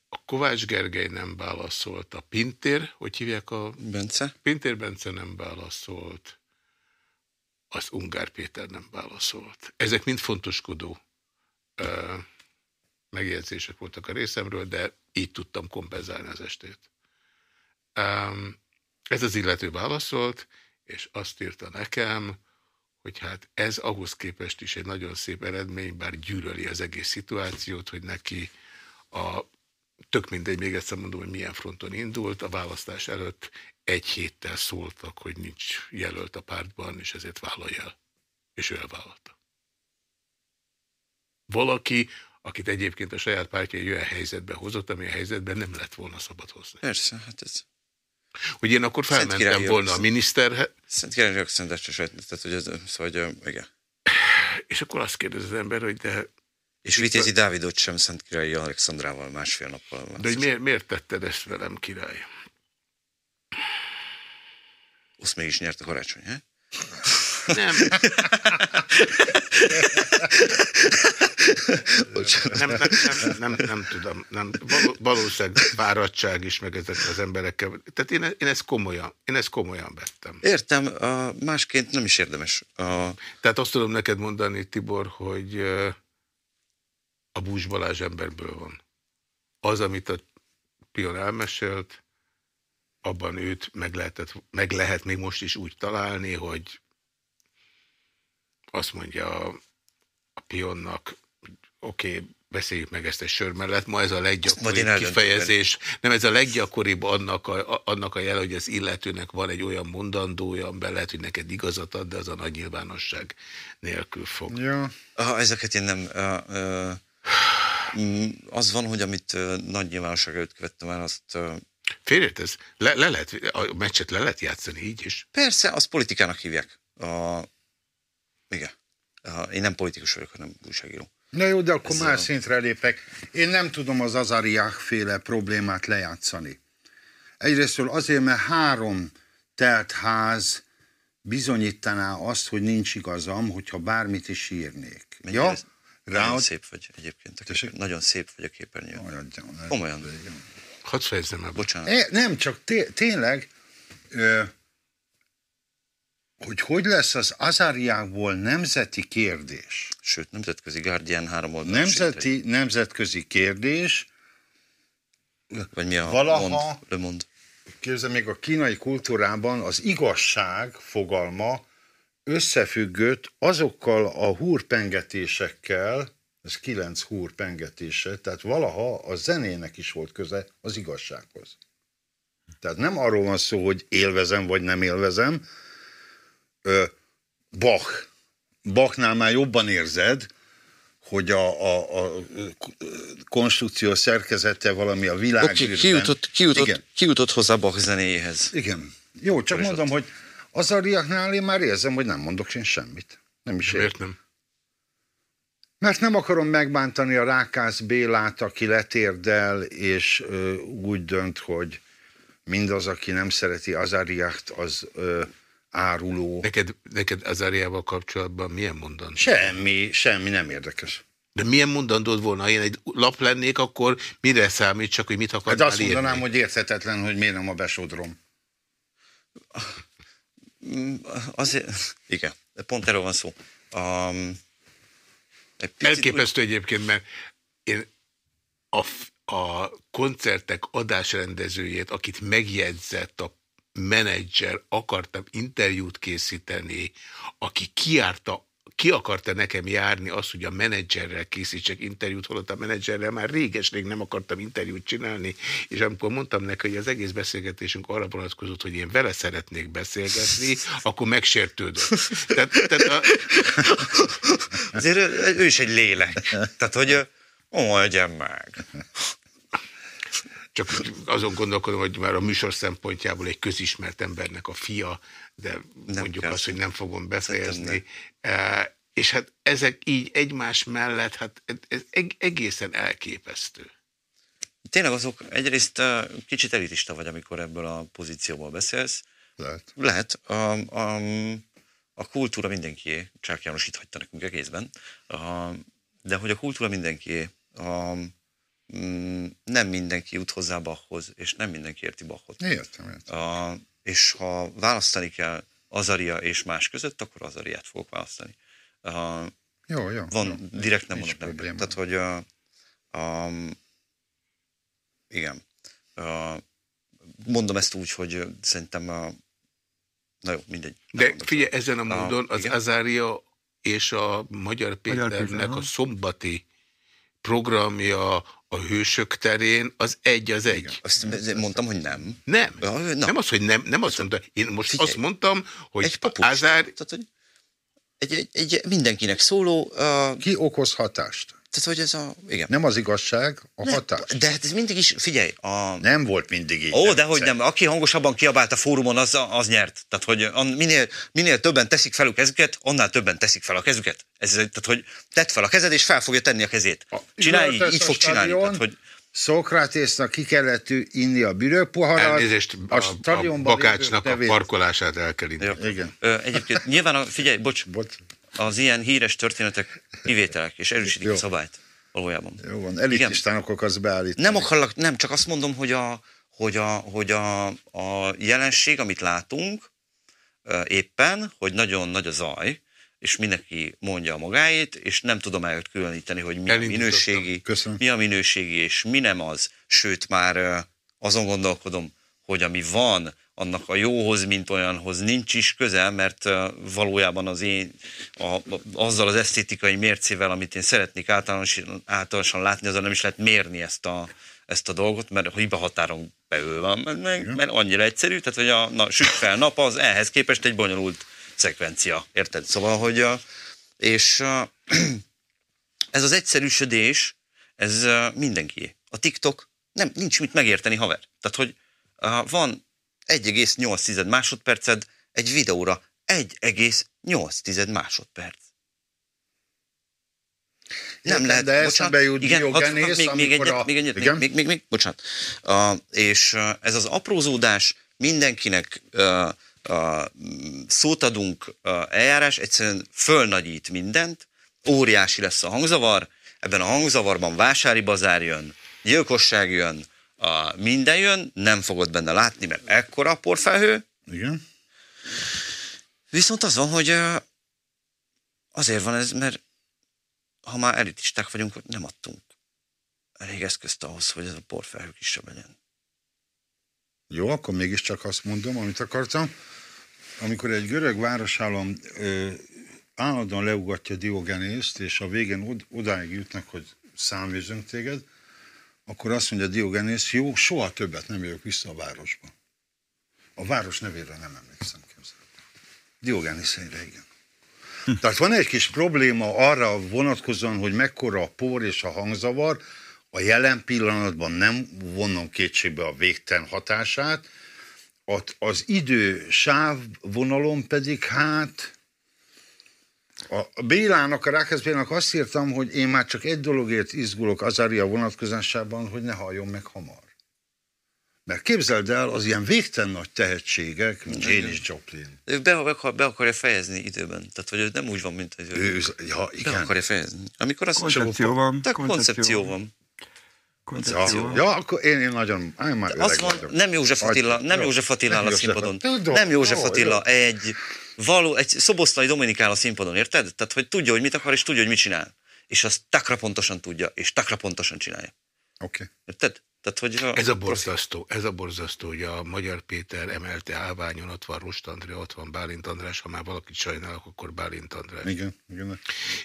a Kovács Gergely nem válaszolt, a Pintér, hogy hívják a... Bence? Pintér Bence nem válaszolt, az Ungár Péter nem válaszolt. Ezek mind fontoskodó ö, megjegyzések voltak a részemről, de így tudtam kompenzálni az estét. Um, ez az illető válaszolt, és azt írta nekem, hogy hát ez ahhoz képest is egy nagyon szép eredmény, bár gyűlöli az egész szituációt, hogy neki a tök mindegy, még egyszer mondom, hogy milyen fronton indult, a választás előtt egy héttel szóltak, hogy nincs jelölt a pártban, és ezért vállalja el. És ő elvállalta. Valaki, akit egyébként a saját pártja egy olyan helyzetbe hozott, ami a helyzetben nem lett volna szabad hozni. Persze, hát ez... Hogy én akkor felmentem volna a miniszterhez. Szent Király Szenteste tehát hogy ez, szóval, hogy, igen. És akkor azt kérdez az ember, hogy de... És Vitézi Dávidot sem Szent Királyi Alexandrával másfél nappal. De hogy miért, miért tetted ezt velem, király? Azt mégis nyert a karácsony, he? Nem. [LAUGHS] nem, nem, nem, nem, nem tudom. Nem. Valószínűleg fáradtság is, meg ezek az emberekkel. Tehát én, én, ezt komolyan, én ezt komolyan vettem. Értem, másként nem is érdemes. Uh... Tehát azt tudom neked mondani, Tibor, hogy a Búzs Balázs emberből van. Az, amit a Pion elmesélt, abban őt meg, lehetett, meg lehet még most is úgy találni, hogy azt mondja a, a Pionnak, oké, okay, beszéljük meg ezt egy sör mellett, ma ez a leggyakoribb kifejezés, nem ez a leggyakoribb annak a, annak a jel, hogy az illetőnek van egy olyan mondandója, amiben lehet, hogy neked igazat ad, de az a nagy nyilvánosság nélkül fog. Ja. Ah, ezeket én nem... Uh, uh, az van, hogy amit nagy nyilvánosság előtt követtem el, azt... Félértez? Le, le lehet, a meccset le lehet játszani így is? Persze, azt politikának hívják. A, igen. Én nem politikus vagyok, hanem újságíró. Na jó, de akkor Ez más a... szintre lépek. Én nem tudom az Azariák féle problémát lejátszani. Egyrésztől azért, mert három telt ház bizonyítaná azt, hogy nincs igazam, hogyha bármit is írnék. Mennyire ja? Rá, nagyon szép vagy egyébként. A. Nagyon szép vagy a képernyő. Olyan, Komolyan. Hadd fejezzem el. Bocsánat. É, nem, csak té tényleg, ö, hogy hogy lesz az Azáriákból nemzeti kérdés. Sőt, nemzetközi Guardian három oldal. Nemzeti, nemzetközi kérdés. Vagy mi a valaha, mond, Le Monde? Képzel, még a kínai kultúrában az igazság fogalma összefüggött azokkal a húrpengetésekkel, ez kilenc húrpengetése, tehát valaha a zenének is volt köze az igazsághoz. Tehát nem arról van szó, hogy élvezem vagy nem élvezem, Bach. Bachnál már jobban érzed, hogy a, a, a konstrukció szerkezete valami a világ. Okay, kijutott, kijutott, kijutott hozzá Bach zenéjéhez. Igen. Jó, csak mondom, hogy az ariaknál én már érzem, hogy nem mondok én semmit. Nem is Miért nem? Mert nem akarom megbántani a Rákász Bélát, aki letérdel, és ö, úgy dönt, hogy mindaz, aki nem szereti Azariacht, az ö, áruló. Neked, neked Azáriával kapcsolatban milyen mondandó? Semmi, semmi nem érdekes. De milyen mondandód volna? Ha én egy lap lennék, akkor mire számít, csak hogy mit akarnál hát azt mondanám, írni? hogy érthetetlen, hogy miért nem a besodrom. Azért, [LAUGHS] igen, pont erről van szó. Um, Elképesztő úgy... egyébként, mert én a, a koncertek adásrendezőjét, akit megjegyzett a menedzser akartam interjút készíteni, aki kiárta ki akarta nekem járni azt, hogy a menedzserrel készítsek interjút, holott a menedzserrel már réges-rég nem akartam interjút csinálni, és amikor mondtam neki, hogy az egész beszélgetésünk arra vonatkozott, hogy én vele szeretnék beszélgetni, akkor megsértődött. Tehát, tehát a... Azért ő is egy lélek. Tehát, hogy oldjam meg. Csak azon gondolkodom, hogy már a műsor szempontjából egy közismert embernek a fia, de nem mondjuk azt, hogy nem fogom befejezni. E, és hát ezek így egymás mellett, hát ez egészen elképesztő. Tényleg azok, egyrészt kicsit elitista vagy, amikor ebből a pozícióból beszélsz. Lehet. Lehet. Um, um, a kultúra mindenkié, Csák János itt hagyta nekünk egészben, a, de hogy a kultúra mindenkié, a, nem mindenki jut hozzá Bachhoz, és nem mindenki érti Bachot. Értem, értem. A, és ha választani kell Azaria és más között, akkor Azariát fogok választani. A, jó, jó. Van, jó. direkt nem mondok nem. Tehát, hogy a, a, igen. A, mondom ezt úgy, hogy szerintem a, Na jó, mindegy. De figyelj, ezen a módon a, az igen? Azária és a Magyar Péternek Magyar a szombati programja a hősök terén az egy az egy. Igen. Azt mondtam, hogy nem. Nem. Ja, nem az, hogy nem. Nem azt mondtam. Én most Figyelj, azt mondtam, hogy egy Azár... Tehát, hogy egy, egy, egy mindenkinek szóló... Uh... Ki okoz hatást? Tehát, hogy ez a... Igen. Nem az igazság, a ne, hatás. De hát ez mindig is, figyelj, a... Nem volt mindig így. Ó, de hogy nem. Aki hangosabban kiabált a fórumon, az, az nyert. Tehát, hogy minél, minél többen teszik fel a kezüket, annál többen teszik fel a kezüket. Ez, tehát, hogy tedd fel a kezed, és fel fogja tenni a kezét. Csinálj így, így fog csinálni. Tehát, hogy... Szokratésznak ki kellett inni a bürőpoharat. Elnézést, a, a, a bakácsnak a parkolását el kell inni. Igen. Ö, egyébként nyilván, a, figyelj, bocs, bocs, az ilyen híres történetek kivételek, és erősítik Jó. a szabályt valójában. Jó van, elitistának akarsz beállítani. Nem akarlak, nem, csak azt mondom, hogy a, hogy a, hogy a, a jelenség, amit látunk éppen, hogy nagyon nagy a zaj, és mindenki mondja a magáét, és nem tudom különíteni, hogy mi a minőségi, mi a minőségi, és mi nem az. Sőt, már azon gondolkodom, hogy ami van, annak a jóhoz, mint olyanhoz nincs is közel, mert valójában az én, a, azzal az esztétikai mércével, amit én szeretnék általánosan, általánosan látni, azzal nem is lehet mérni ezt a, ezt a dolgot, mert a hiba határon belül van, mert, mert annyira egyszerű, tehát hogy a na, süt fel nap az ehhez képest egy bonyolult szekvencia, érted? Szóval, hogy a, és a, [CLEARS THROAT] ez az egyszerűsödés, ez mindenki. A TikTok nem, nincs mit megérteni, haver. Tehát, hogy van 1,8 másodperced egy videóra 1,8 másodperc. Nem lehet, de eszembe jut igen, Diogenész, még, még, egyet, a... még, egyet, igen? még, még, még, bocsánat. Uh, és uh, ez az aprózódás mindenkinek uh, uh, szót adunk uh, eljárás, egyszerűen fölnagyít mindent, óriási lesz a hangzavar, ebben a hangzavarban vásári bazár jön, gyilkosság jön, a minden jön, nem fogod benne látni, mert ekkora a porfelhő. Igen. Viszont az van, hogy azért van ez, mert ha már elitisták vagyunk, nem adtunk elég eszközt ahhoz, hogy ez a porfelhő kisebb legyen. Jó, akkor mégiscsak azt mondom, amit akartam. Amikor egy görög városállam ö, állandóan leugatja Diogenészt, és a végén od, odáig jutnak, hogy számvizünk téged, akkor azt mondja Diogenész, jó, soha többet nem jövök vissza a városba. A város nevére nem emlékszem, képzelni. Diogenészére igen. Tehát van egy kis probléma arra vonatkozóan, hogy mekkora a por és a hangzavar, a jelen pillanatban nem vonom kétségbe a végtelen hatását, az idő sávvonalon pedig hát a Bélának, a Rákesz Bélának azt írtam, hogy én már csak egy dologért izgulok Azaria vonatkozásában, hogy ne halljon meg hamar. Mert képzeld el, az ilyen végtelen nagy tehetségek, mint Janis Joplin. Ő be, be, be akarja fejezni időben. Tehát, hogy nem úgy van, mint hogy ő, ő ja, igen. be akarja fejezni. Amikor azt koncepció van. Tehát koncepció van. Koncepció. Ja, akkor én, én nagyon, én már Az van, nem József Attila, nem József Attila a színpadon. Nem József Attila, egy való, egy szoboszlai Dominikál a színpadon, érted? Tehát, hogy tudja, hogy mit akar, és tudja, hogy mit csinál. És azt takra pontosan tudja, és takra pontosan csinálja. Oké. Okay. Érted? Tehát, hogy a... Ez a borzasztó, ez a borzasztó, hogy a Magyar Péter emelte állványon, ott van Rost André, ott van Bálint András, ha már valakit sajnálok, akkor Bálint András. Igen, igen.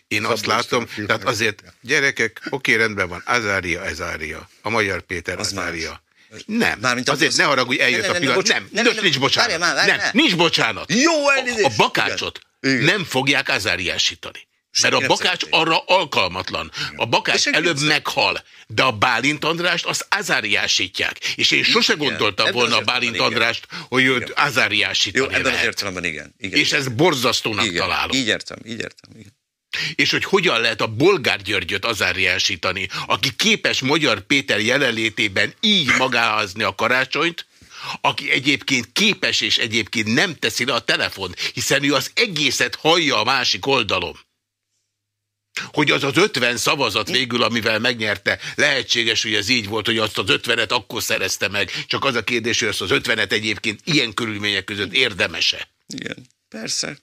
Én Szabó azt látom, tehát azért, gyerekek, oké, rendben van, Azária, Ezária, a Magyar Péter, az Azária. Más. Nem. Mármint azért az... ne haragudj, eljött ne, a pillanat. Nem, nem, nem, nincs bocsánat. Már, várj, nem, nincs bocsánat. Jó elnézést. A, a bakácsot Igen. nem fogják azáriásítani. Mert a bakács arra alkalmatlan. A bakács előbb meghal, de a Bálint Andrást azt azáriásítják. És én sose gondoltam volna a Bálint Andrást, hogy őt azáriásítani Jó, ebben az értelemben igen. igen. És ez borzasztónak igen. találom. Így értem, így értem. Igen. És hogy hogyan lehet a Bolgár Györgyöt azáriásítani, aki képes Magyar Péter jelenlétében így magáhazni a karácsonyt, aki egyébként képes és egyébként nem teszi le a telefon, hiszen ő az egészet hallja a másik oldalon. Hogy az az 50 szavazat végül, amivel megnyerte, lehetséges, hogy ez így volt, hogy azt az 50-et akkor szerezte meg. Csak az a kérdés, hogy azt az 50-et egyébként ilyen körülmények között érdemese. Igen, persze.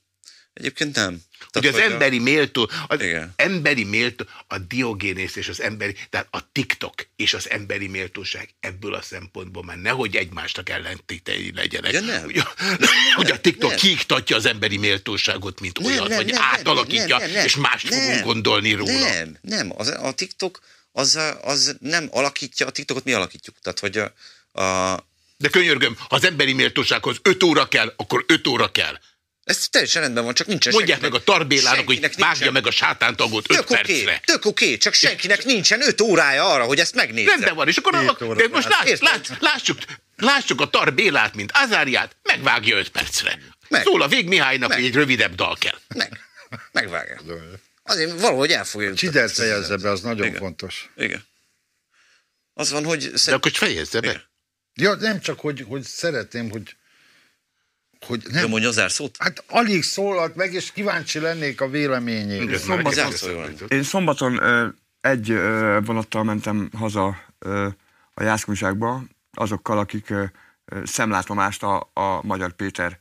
Egyébként nem. Hogy az emberi a... méltó, az Igen. emberi méltó, a diogénész és az emberi, tehát a TikTok és az emberi méltóság ebből a szempontból már nehogy egymástak ellentétei legyenek. Ja, nem. Hogy, a, nem, hogy a TikTok nem. kiiktatja az emberi méltóságot, mint nem, olyat, nem, vagy nem, átalakítja, nem, nem, nem, és más nem, fogunk gondolni róla. Nem, nem, az, a TikTok az, az nem alakítja, a TikTokot mi alakítjuk. Tehát, hogy a, a de könyörgöm, ha az emberi méltósághoz 5 óra kell, akkor 5 óra kell. Ez teljesen rendben van, csak nincsen Mondják senkinek, meg a tarbélának, hogy nincsen. vágja meg a sátántagot 5 percre. Okay, tök oké, okay, csak senkinek nincsen 5 órája arra, hogy ezt megnézze. Rendben van, és akkor a, de most láss, láss, lássuk, lássuk a tarbélát, mint Azáriát, megvágja 5 percre. Meg. Szól a Vég Mihálynak, meg. hogy egy rövidebb dal kell. Meg. Megvágja. Azért valahogy el fogja. Csidert fejezze be, az nagyon Igen. fontos. Igen. Az van, hogy... De akkor fejezze be. Igen. Ja, nem csak, hogy, hogy szeretném, hogy hogy nem. De mondja az árszót? Hát alig szólalt meg, és kíváncsi lennék a véleményére. Szombaton, én szombaton egy vonattal mentem haza a Jászkunságba, azokkal, akik szemlátomást a, a Magyar Péter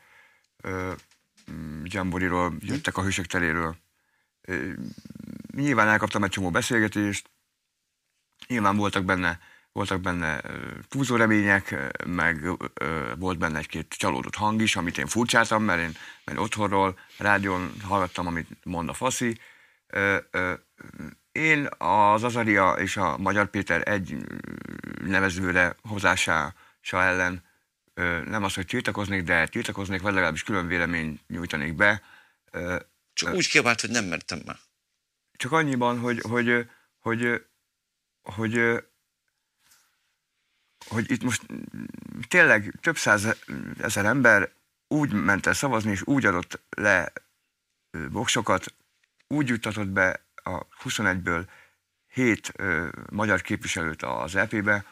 Gyamboriról jöttek a Hősök teréről. Nyilván elkaptam egy csomó beszélgetést, nyilván voltak benne voltak benne túlzó remények, meg volt benne egy-két csalódott hang is, amit én furcsáltam, mert én mert otthonról, rádión hallgattam, amit mond a faszi. Én az Azaria és a Magyar Péter egy nevezőre hozása ellen nem az, hogy tiltakoznék, de tiltakoznék, vagy legalábbis külön vélemény nyújtanék be. Csak úgy kiabált, hogy nem mertem már. Csak annyiban, hogy, hogy, hogy, hogy, hogy hogy itt most tényleg több száz ezer ember úgy ment el szavazni, és úgy adott le voksokat, úgy juttatott be a 21-ből 7 ö, magyar képviselőt az EP-be,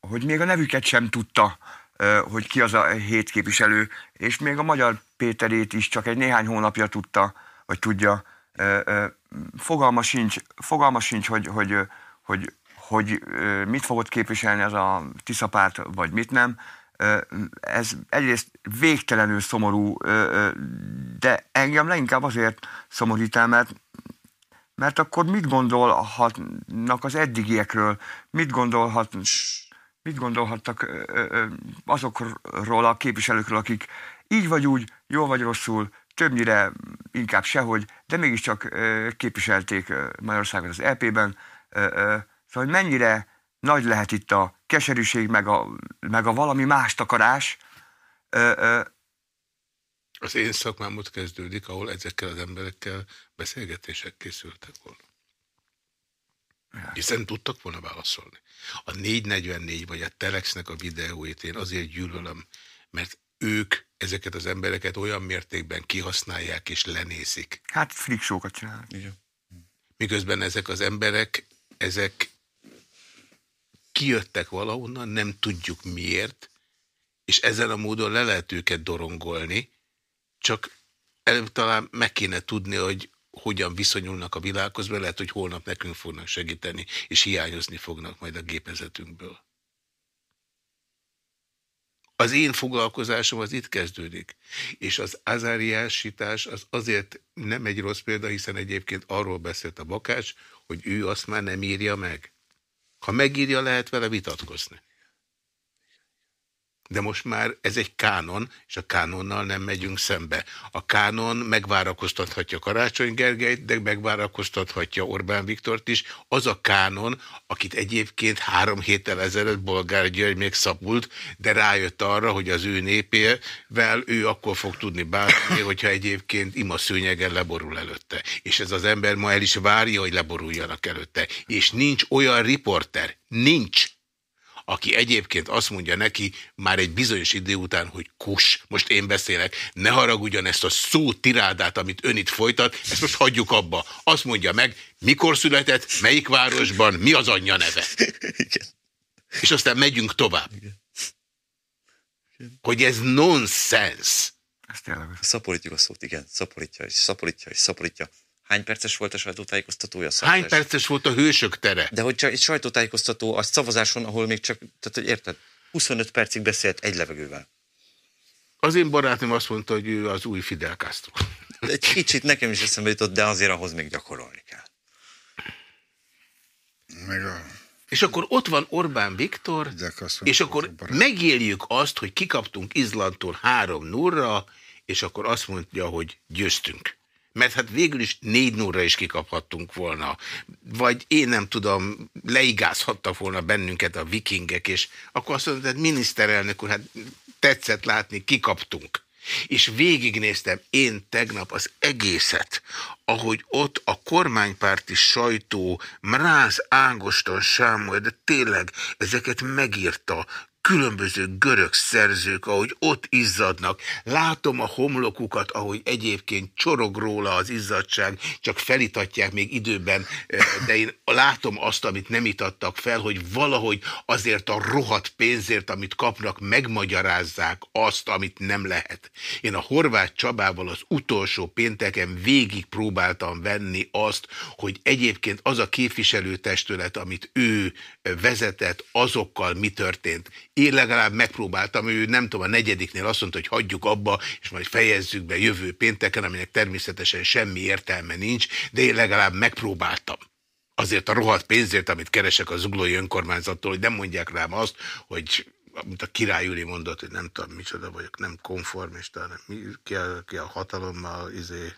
hogy még a nevüket sem tudta, ö, hogy ki az a hét képviselő, és még a magyar Péterét is csak egy néhány hónapja tudta, vagy tudja. Ö, ö, fogalma sincs, fogalma sincs hogy, hogy, hogy hogy mit fogott képviselni ez a Tiszapárt, vagy mit nem. Ez egyrészt végtelenül szomorú, de engem leginkább azért szomorít el, mert, mert akkor mit gondolhatnak az eddigiekről, mit gondolhat, mit gondolhattak azokról a képviselőkről, akik így vagy úgy, jól vagy rosszul, többnyire inkább sehogy, de mégiscsak képviselték Magyarországot az EP-ben, Szóval, hogy mennyire nagy lehet itt a keserűség, meg a, meg a valami más takarás. Ö, ö, az én szakmám ott kezdődik, ahol ezekkel az emberekkel beszélgetések készültek volna. Hiszen tudtak volna válaszolni. A 444 vagy a Telexnek a videóit én azért gyűlölöm, mert ők ezeket az embereket olyan mértékben kihasználják és lenézik. Hát friksókat csinálnak. Igen. Miközben ezek az emberek, ezek kijöttek valahonnan, nem tudjuk miért, és ezen a módon le lehet őket dorongolni, csak előbb talán meg kéne tudni, hogy hogyan viszonyulnak a világhoz, mert lehet, hogy holnap nekünk fognak segíteni, és hiányozni fognak majd a gépezetünkből. Az én foglalkozásom az itt kezdődik, és az azáriásítás az azért nem egy rossz példa, hiszen egyébként arról beszélt a Bakács, hogy ő azt már nem írja meg. Ha megírja, lehet vele vitatkozni. De most már ez egy kánon, és a kánonnal nem megyünk szembe. A kánon megvárakoztathatja Karácsony Gergelyt, de megvárakoztathatja Orbán Viktort is. Az a kánon, akit egyébként három héttel ezelőtt Bolgár György még szapult, de rájött arra, hogy az ő népével ő akkor fog tudni bánni, hogyha egyébként ima szőnyegen leborul előtte. És ez az ember ma el is várja, hogy leboruljanak előtte. És nincs olyan riporter, nincs, aki egyébként azt mondja neki már egy bizonyos idő után, hogy kus, most én beszélek, ne haragudjon ezt a szó tirádát, amit ön itt folytat, ezt most hagyjuk abba. Azt mondja meg, mikor született, melyik városban, mi az anyja neve. Igen. És aztán megyünk tovább. Igen. Hogy ez nonsens. Szaporítjuk a szót, igen. Szaporítja és szaporítja és szaporítja. Hány perces volt a sajtótájékoztatója? Hány perces volt a hősök tere? De hogy csak egy sajtótájékoztató a szavazáson, ahol még csak, tehát hogy érted, 25 percig beszélt egy levegővel. Az én barátom azt mondta, hogy ő az új Fidel Castro. Egy kicsit nekem is eszembe jutott, de azért ahhoz még gyakorolni kell. Meg a... És akkor ott van Orbán Viktor, és akkor megéljük azt, hogy kikaptunk Izlandtól 3 0 és akkor azt mondja, hogy győztünk. Mert hát végül is 4 0 is kikaphattunk volna. Vagy én nem tudom, leigázhattak volna bennünket a vikingek, és akkor azt mondta, hogy miniszterelnök úr, hát tetszett látni, kikaptunk. És végignéztem én tegnap az egészet, ahogy ott a kormánypárti sajtó Mráz Ágoston Sámuel, de tényleg ezeket megírta, különböző görög szerzők, ahogy ott izzadnak. Látom a homlokukat, ahogy egyébként csorog róla az izzadság, csak felitatják még időben, de én látom azt, amit nem itattak fel, hogy valahogy azért a rohadt pénzért, amit kapnak, megmagyarázzák azt, amit nem lehet. Én a Horváth Csabával az utolsó pénteken végig próbáltam venni azt, hogy egyébként az a képviselőtestület, amit ő vezetett, azokkal mi történt én legalább megpróbáltam, ő nem tudom, a negyediknél azt mondta, hogy hagyjuk abba, és majd fejezzük be jövő pénteken, aminek természetesen semmi értelme nincs, de én legalább megpróbáltam. Azért a rohadt pénzért, amit keresek a zuglói önkormányzattól, hogy nem mondják rám azt, hogy mint a király Júli mondott, hogy nem tudom micsoda vagyok, nem konformista, hanem mi, ki, a, ki a hatalommal, izé...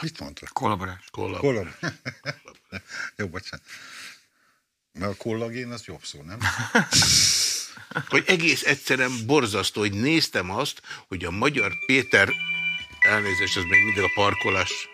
Mit mondta? Kollaborás. Kollaborás. [LAUGHS] Jó, bocsánat. Mert a kollagén az jobb szó, nem? [LAUGHS] hogy egész egyszerűen borzasztó, hogy néztem azt, hogy a Magyar Péter, elnézést, ez még mindig a parkolás,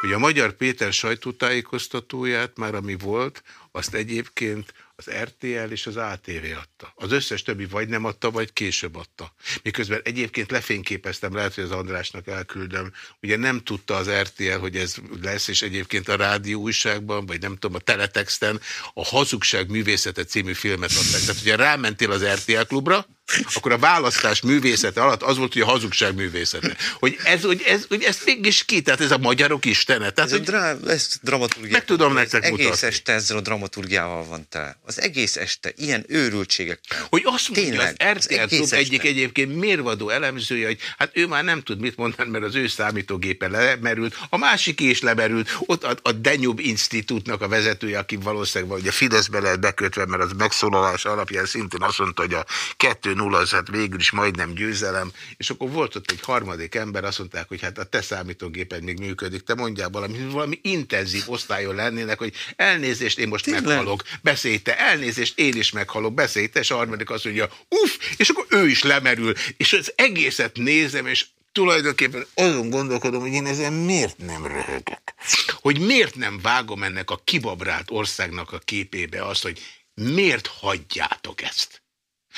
hogy a Magyar Péter sajtótájékoztatóját már ami volt, azt egyébként az RTL és az ATV adta. Az összes többi vagy nem adta, vagy később adta. Miközben egyébként lefényképeztem, lehet, hogy az Andrásnak elküldöm, ugye nem tudta az RTL, hogy ez lesz, és egyébként a rádió újságban, vagy nem tudom, a teletexten a Hazugság művészete című filmet adták. Tehát, hogyha rámentél az RTL klubra, akkor a választás művészete alatt az volt, hogy a hazugság művészete. Hogy ez, hogy ez, hogy ez mégis ki, tehát ez a magyarok istene. Tehát, ez, a drá, ez dramaturgia. Meg tudom nektek egész mutatni. Egész este ezzel a dramaturgiával van te. Az egész este ilyen őrültségekkel. Hogy azt mondja Tényleg, az RTL az egyik egyébként mérvadó elemzője, hogy hát ő már nem tud mit mondani, mert az ő számítógépe lemerült, a másik is lemerült, ott a, a Denyub Institutnak a vezetője, aki valószínűleg vagy a Fideszbe lehet bekötve, mert az megszólalás alapján szintén azt mondta, hogy a kettő 0 az hát végül is majdnem győzelem, és akkor volt ott egy harmadik ember, azt mondták, hogy hát a te számítógéped még működik, te mondjál valami, valami intenzív osztályon lennének, hogy elnézést, én most Tényleg? meghalok, beszélj te, elnézést, én is meghalok, beszélj te, és a harmadik azt mondja, uff, és akkor ő is lemerül, és az egészet nézem, és tulajdonképpen azon gondolkodom, hogy én ezen miért nem röhögök. Hogy miért nem vágom ennek a kibabrált országnak a képébe azt, hogy miért hagyjátok ezt?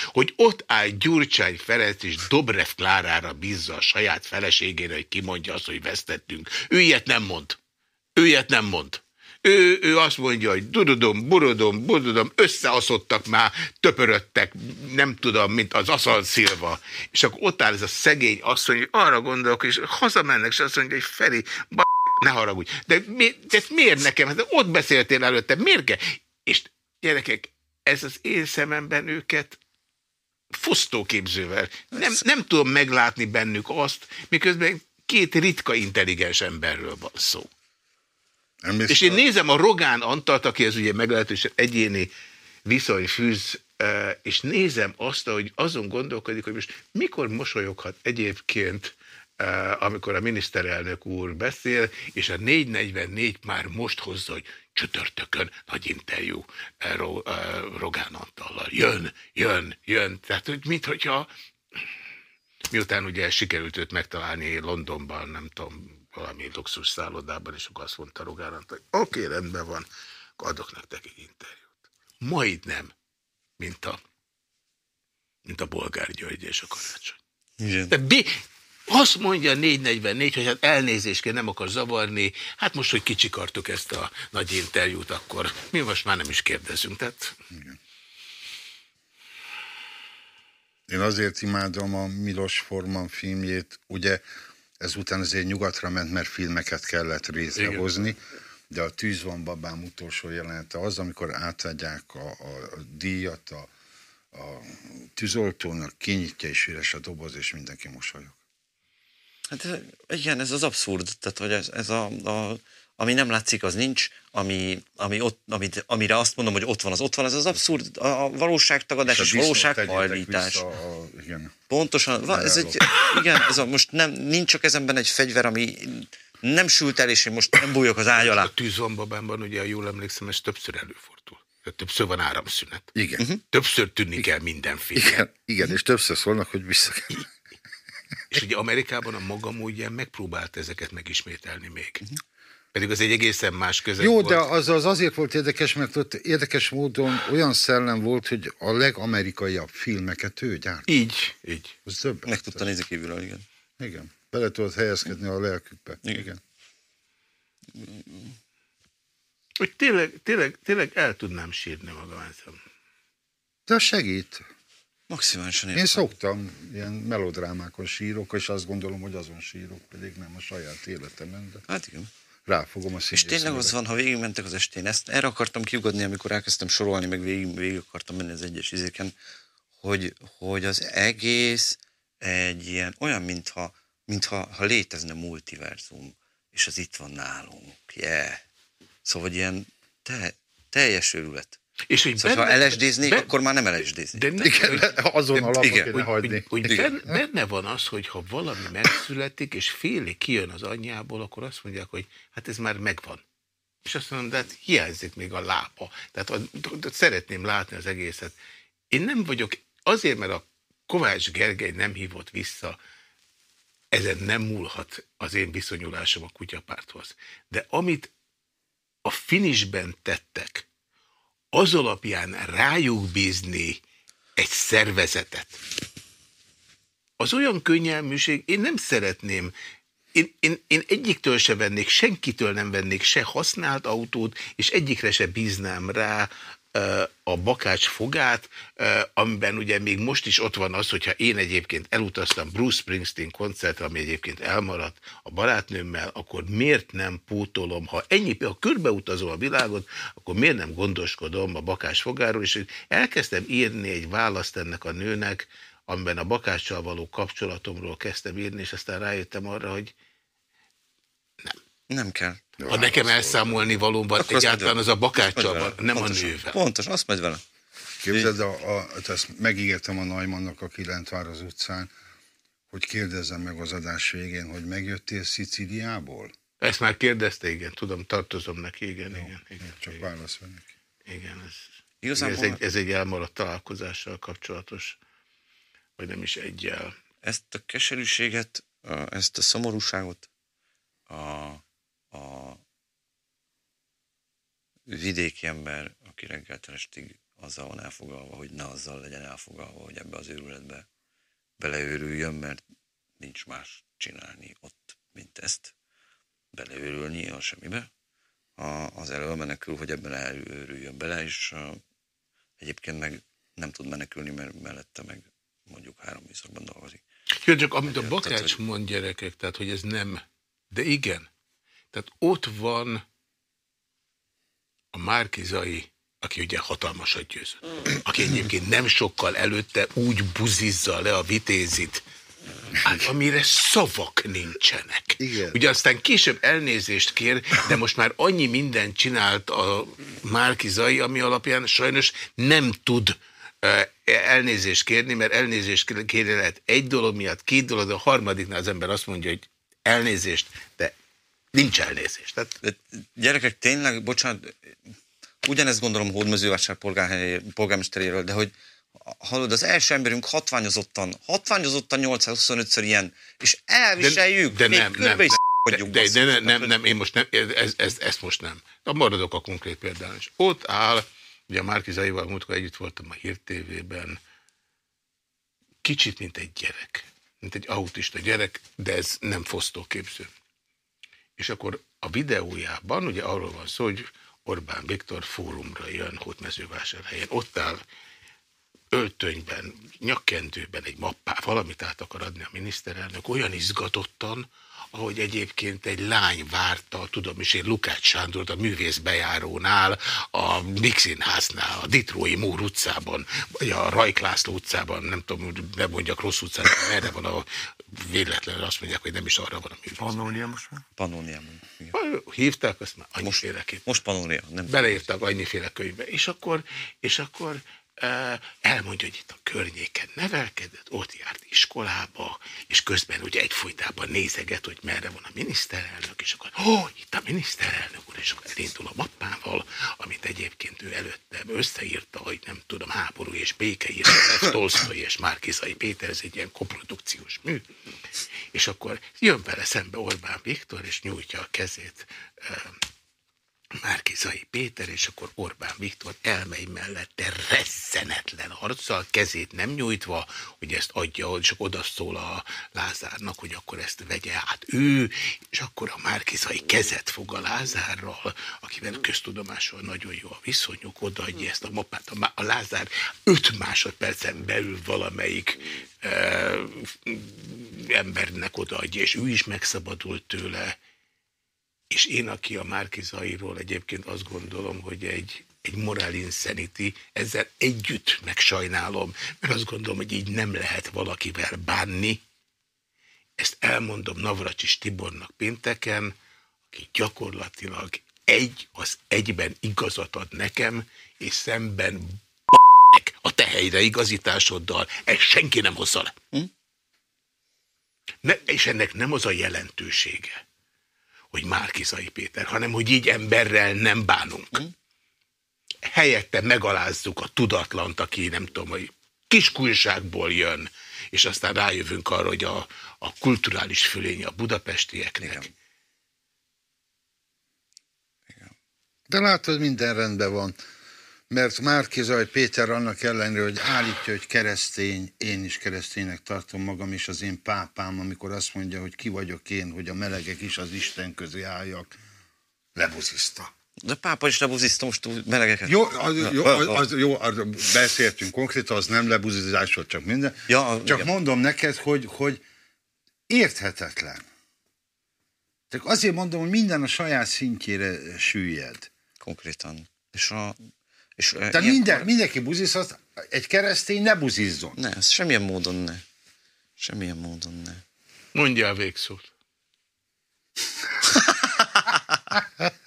Hogy ott áll Gyurcsány Ferenc és Dobrev Klárára bízza a saját feleségére, hogy kimondja azt, hogy vesztettünk. Ő ilyet nem mond. Ő ilyet nem mond. Ő, ő azt mondja, hogy dududom, burodom, bududom, összeaszottak már, töpöröttek, nem tudom, mint az aszal szilva. És akkor ott áll ez a szegény asszony, hogy arra gondolok, és hazamennek, és azt mondja, hogy Feri, ne haragudj, de, mi, de miért nekem? Hát ott beszéltél előtte, miért kell? És gyerekek, ez az én szememben őket fosztóképzővel. Nem, nem tudom meglátni bennük azt, miközben két ritka intelligens emberről van szó. Nem és én nézem a Rogán Antalt, aki ez ugye meglehetősen egyéni viszony fűz, és nézem azt, hogy azon gondolkodik, hogy most mikor mosolyoghat egyébként amikor a miniszterelnök úr beszél, és a 444 már most hozza, hogy csütörtökön nagy interjú Rogán Antallal. Jön, jön, jön. Tehát, hogy mit, hogyha miután ugye sikerült őt megtalálni Londonban, nem tudom, valami luxus szállodában, és akkor azt mondta Rogán Antal, hogy oké, okay, rendben van, adok nektek egy interjút. Majdnem, mint a, mint a Bolgár György és a karácsony. Igen. De bi azt mondja 444, hogy hát elnézést kell, nem akar zavarni. Hát most, hogy kicsikartuk ezt a nagy interjút, akkor mi most már nem is kérdezünk. Tehát... Igen. Én azért imádom a Milos Forman filmjét, ugye ezután azért nyugatra ment, mert filmeket kellett részrehozni, de a Tűz van babám utolsó jelenete az, amikor átadják a, a, a díjat a, a tűzoltónak, kinyitja és üres a doboz, és mindenki mosolyog. Hát igen, ez az abszurd, tehát hogy ez, ez a, a, ami nem látszik, az nincs, ami, ami ott, amit, amire azt mondom, hogy ott van, az ott van, ez az abszurd, a valóságtagadás és, és valóságfajlítás. Igen. Pontosan, va, ez egy, igen, ez a, most nem, nincs a kezemben egy fegyver, ami nem sült el, és én most nem bújok az ágy alá. A tűzombabánban, ugye, jól emlékszem, ez többször előfordul. Többször van áramszünet. Igen. Uh-huh. Többször tűnik el mindenféle. Igen, igen, és többször szólnak, hogy vissza kell. És ugye Amerikában a maga módján megpróbált ezeket megismételni még. Uh-huh. Pedig az egy egészen más közeg Jó, volt. de az, az azért volt érdekes, mert ott érdekes módon olyan szellem volt, hogy a legamerikaiabb filmeket ő gyárt. Így, így. Meg tudta nézni kívülről, igen. Igen. Bele tudod helyezkedni a lelkükbe. Igen. igen. Hogy tényleg, tényleg, tényleg el tudnám sírni magam ezzel. De segít. Maximálisan értem. Én szoktam ilyen melodrámákon sírok, és azt gondolom, hogy azon sírok, pedig nem a saját életemben. De... Hát igen ráfogom a És tényleg az van, ha végigmentek az estén, ezt erre akartam kiugodni, amikor elkezdtem sorolni, meg végig, végig akartam menni az egyes izéken, hogy, hogy az egész egy ilyen, olyan, mintha, mintha ha létezne multiverzum, és az itt van nálunk, yeah. Szóval, ilyen te, teljes őrület. És hogy szóval, benne, ha lsd akkor már nem lsd De ne, igen, azon alapon igen, hogy, hagyni. Hogy, hogy igen. benne van az, hogy ha valami megszületik, és félig kijön az anyjából, akkor azt mondják, hogy hát ez már megvan. És azt mondom, de hát hiányzik még a lába. Tehát a, szeretném látni az egészet. Én nem vagyok, azért, mert a Kovács Gergely nem hívott vissza, ezen nem múlhat az én viszonyulásom a kutyapárthoz. De amit a finisben tettek, az alapján rájuk bízni egy szervezetet. Az olyan könnyelműség, én nem szeretném, én, én, én egyiktől se vennék, senkitől nem vennék se használt autót, és egyikre se bíznám rá a bakács fogát, amiben ugye még most is ott van az, hogyha én egyébként elutaztam Bruce Springsteen koncertre, ami egyébként elmaradt a barátnőmmel, akkor miért nem pótolom, ha ennyi, ha körbeutazom a világot, akkor miért nem gondoskodom a bakács fogáról, és elkezdtem írni egy választ ennek a nőnek, amiben a bakáccsal való kapcsolatomról kezdtem írni, és aztán rájöttem arra, hogy nem. Nem kell. Ha nekem elszámolni valóban egyáltalán az a bakáccsal van, nem Pontosan. a nővel. Pontos, azt megy vele. Képzeld, a, a, ezt megígértem a Najmannak, aki lent vár az utcán, hogy kérdezzem meg az adás végén, hogy megjöttél Szicíliából? Ezt már kérdezte, igen, tudom, tartozom neki, igen, Jó, igen, igen. Csak igen. válaszol neki. Igen, ez, Igazából... ez, egy, ez egy elmaradt találkozással kapcsolatos, vagy nem is egyel. Ezt a keserűséget, ezt a szomorúságot, a a vidéki ember, aki reggeltől estig azzal van elfogalva, hogy ne azzal legyen elfogalva, hogy ebbe az őrületbe beleőrüljön, mert nincs más csinálni ott, mint ezt, beleőrülni a semmibe. A, az elől menekül, hogy ebben előrüljön bele, és a, egyébként meg nem tud menekülni, mert mellette meg mondjuk három műszakban dolgozik. Jó, csak amit a Bakács mond gyerekek, tehát hogy ez nem, de igen, tehát ott van a Márkizai, aki ugye hatalmasat győzött, aki egyébként nem sokkal előtte úgy buzizza le a vitézit, Hát, amire szavak nincsenek. Igen. Ugye aztán később elnézést kér, de most már annyi mindent csinált a Márkizai, ami alapján sajnos nem tud elnézést kérni, mert elnézést kérni lehet egy dolog miatt, két dolog, de a harmadiknál az ember azt mondja, hogy elnézést, de Nincs elnézés. Tehát... De gyerekek, tényleg, bocsánat, ugyanezt gondolom Hódmezővásár polgármesteréről, de hogy hallod, az első emberünk hatványozottan, hatványozottan 825-ször ilyen, és elviseljük, de, de nem, nem, nem, de, de, de nem, nem, nem, én most nem, ez, ez, most nem. De maradok a konkrét példán is. Ott áll, ugye a Márki Zaival múltkor együtt voltam a Hír TV-ben, kicsit, mint egy gyerek, mint egy autista gyerek, de ez nem fosztóképző és akkor a videójában ugye arról van szó, hogy Orbán Viktor fórumra jön Hótmezővásárhelyen. Ott áll öltönyben, nyakkendőben egy mappá valamit át akar adni a miniszterelnök, olyan izgatottan, ahogy egyébként egy lány várta, tudom is én Lukács Sándort a művész bejárónál, a Mixinháznál, a Ditrói Múr utcában, vagy a Rajk László utcában, nem tudom, nem mondjak rossz utcán, erre van a véletlenül azt mondják, hogy nem is arra van a művész. Pannónia most már? Pannónia. Hívták azt már annyiféleképp. Most, most Pannónia. Nem Beleírtak annyiféle könyvbe. És akkor, és akkor elmondja, hogy itt a környéken nevelkedett, ott járt iskolába, és közben ugye egyfolytában nézeget, hogy merre van a miniszterelnök, és akkor, ó, oh, itt a miniszterelnök úr, és akkor elindul a mappával, amit egyébként ő előtte összeírta, hogy nem tudom, háború és béke írta, Lev [COUGHS] Tolsztoy és Márkizai Péter, ez egy ilyen koprodukciós mű, és akkor jön vele szembe Orbán Viktor, és nyújtja a kezét Márkizai Péter, és akkor Orbán Viktor elmei mellette resszenetlen arccal, kezét nem nyújtva, hogy ezt adja, és akkor odaszól a Lázárnak, hogy akkor ezt vegye át ő, és akkor a Márkizai kezet fog a Lázárral, akivel köztudomással nagyon jó a viszonyuk, odaadja ezt a mapát. A Lázár öt másodpercen belül valamelyik e, embernek odaadja, és ő is megszabadult tőle, és én, aki a Márkizairól egyébként azt gondolom, hogy egy, egy moral insanity, ezzel együtt megsajnálom, mert azt gondolom, hogy így nem lehet valakivel bánni. Ezt elmondom Navracsis Tibornak pénteken, aki gyakorlatilag egy az egyben igazat ad nekem, és szemben a te helyre igazításoddal, ezt senki nem hozza le. Hm? Ne, és ennek nem az a jelentősége, hogy Márkizai Péter, hanem hogy így emberrel nem bánunk. Mm. Helyette megalázzuk a tudatlant, aki nem tudom, hogy kiskújságból jön, és aztán rájövünk arra, hogy a, a kulturális fölénye a budapestieknek. Igen. Igen. De látod, minden rendben van mert Márkizaj Péter annak ellenére, hogy állítja, hogy keresztény, én is kereszténynek tartom magam, és az én pápám, amikor azt mondja, hogy ki vagyok én, hogy a melegek is az Isten közé álljak, lebuziszta. De pápa is lebuziszta most melegeket. Jó, az, jó, az, az, jó az, beszéltünk konkrétan, az nem lebuzizás volt, csak minden. Ja, csak igen. mondom neked, hogy, hogy érthetetlen. Csak azért mondom, hogy minden a saját szintjére süllyed. Konkrétan. És a és, Tehát ilyen, minden, mindenki buzizhat, egy keresztény ne buzizzon. Ne, ez semmilyen módon ne. Semmilyen módon ne. Mondjál végszót.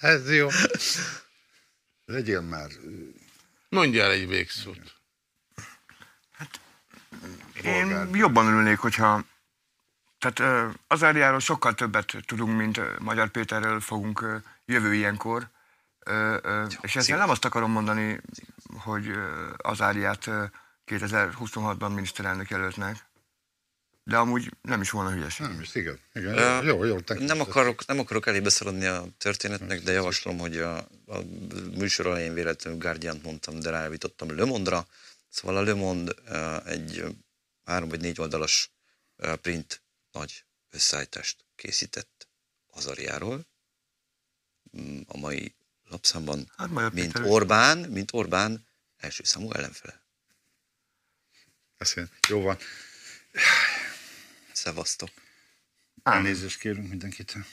[LAUGHS] ez jó. Legyél már. Mondjál egy végszót. Hát, én jobban örülnék, hogyha tehát az Áriáról sokkal többet tudunk, mint Magyar Péterről fogunk jövő ilyenkor, Ö, ö, és ezzel nem azt akarom mondani, hogy az áriát 2026-ban miniszterelnök jelöltnek, de amúgy nem is volna hülyeség. Nem is, igen. igen. Uh, jó, jó, nem, akarok, nem akarok elébe szaladni a történetnek, de javaslom, hogy a, a műsor elején véletlenül Guardian mondtam, de rájavítottam Le Monde-ra. Szóval a Le Monde egy három vagy négy oldalas print nagy összeállítást készített az Ariáról. Mm, a mai lapszámban, hát mint Péter Orbán, mint Orbán első számú ellenfele. Köszönöm. Jó van. Szevasztok. Elnézést kérünk mindenkitől.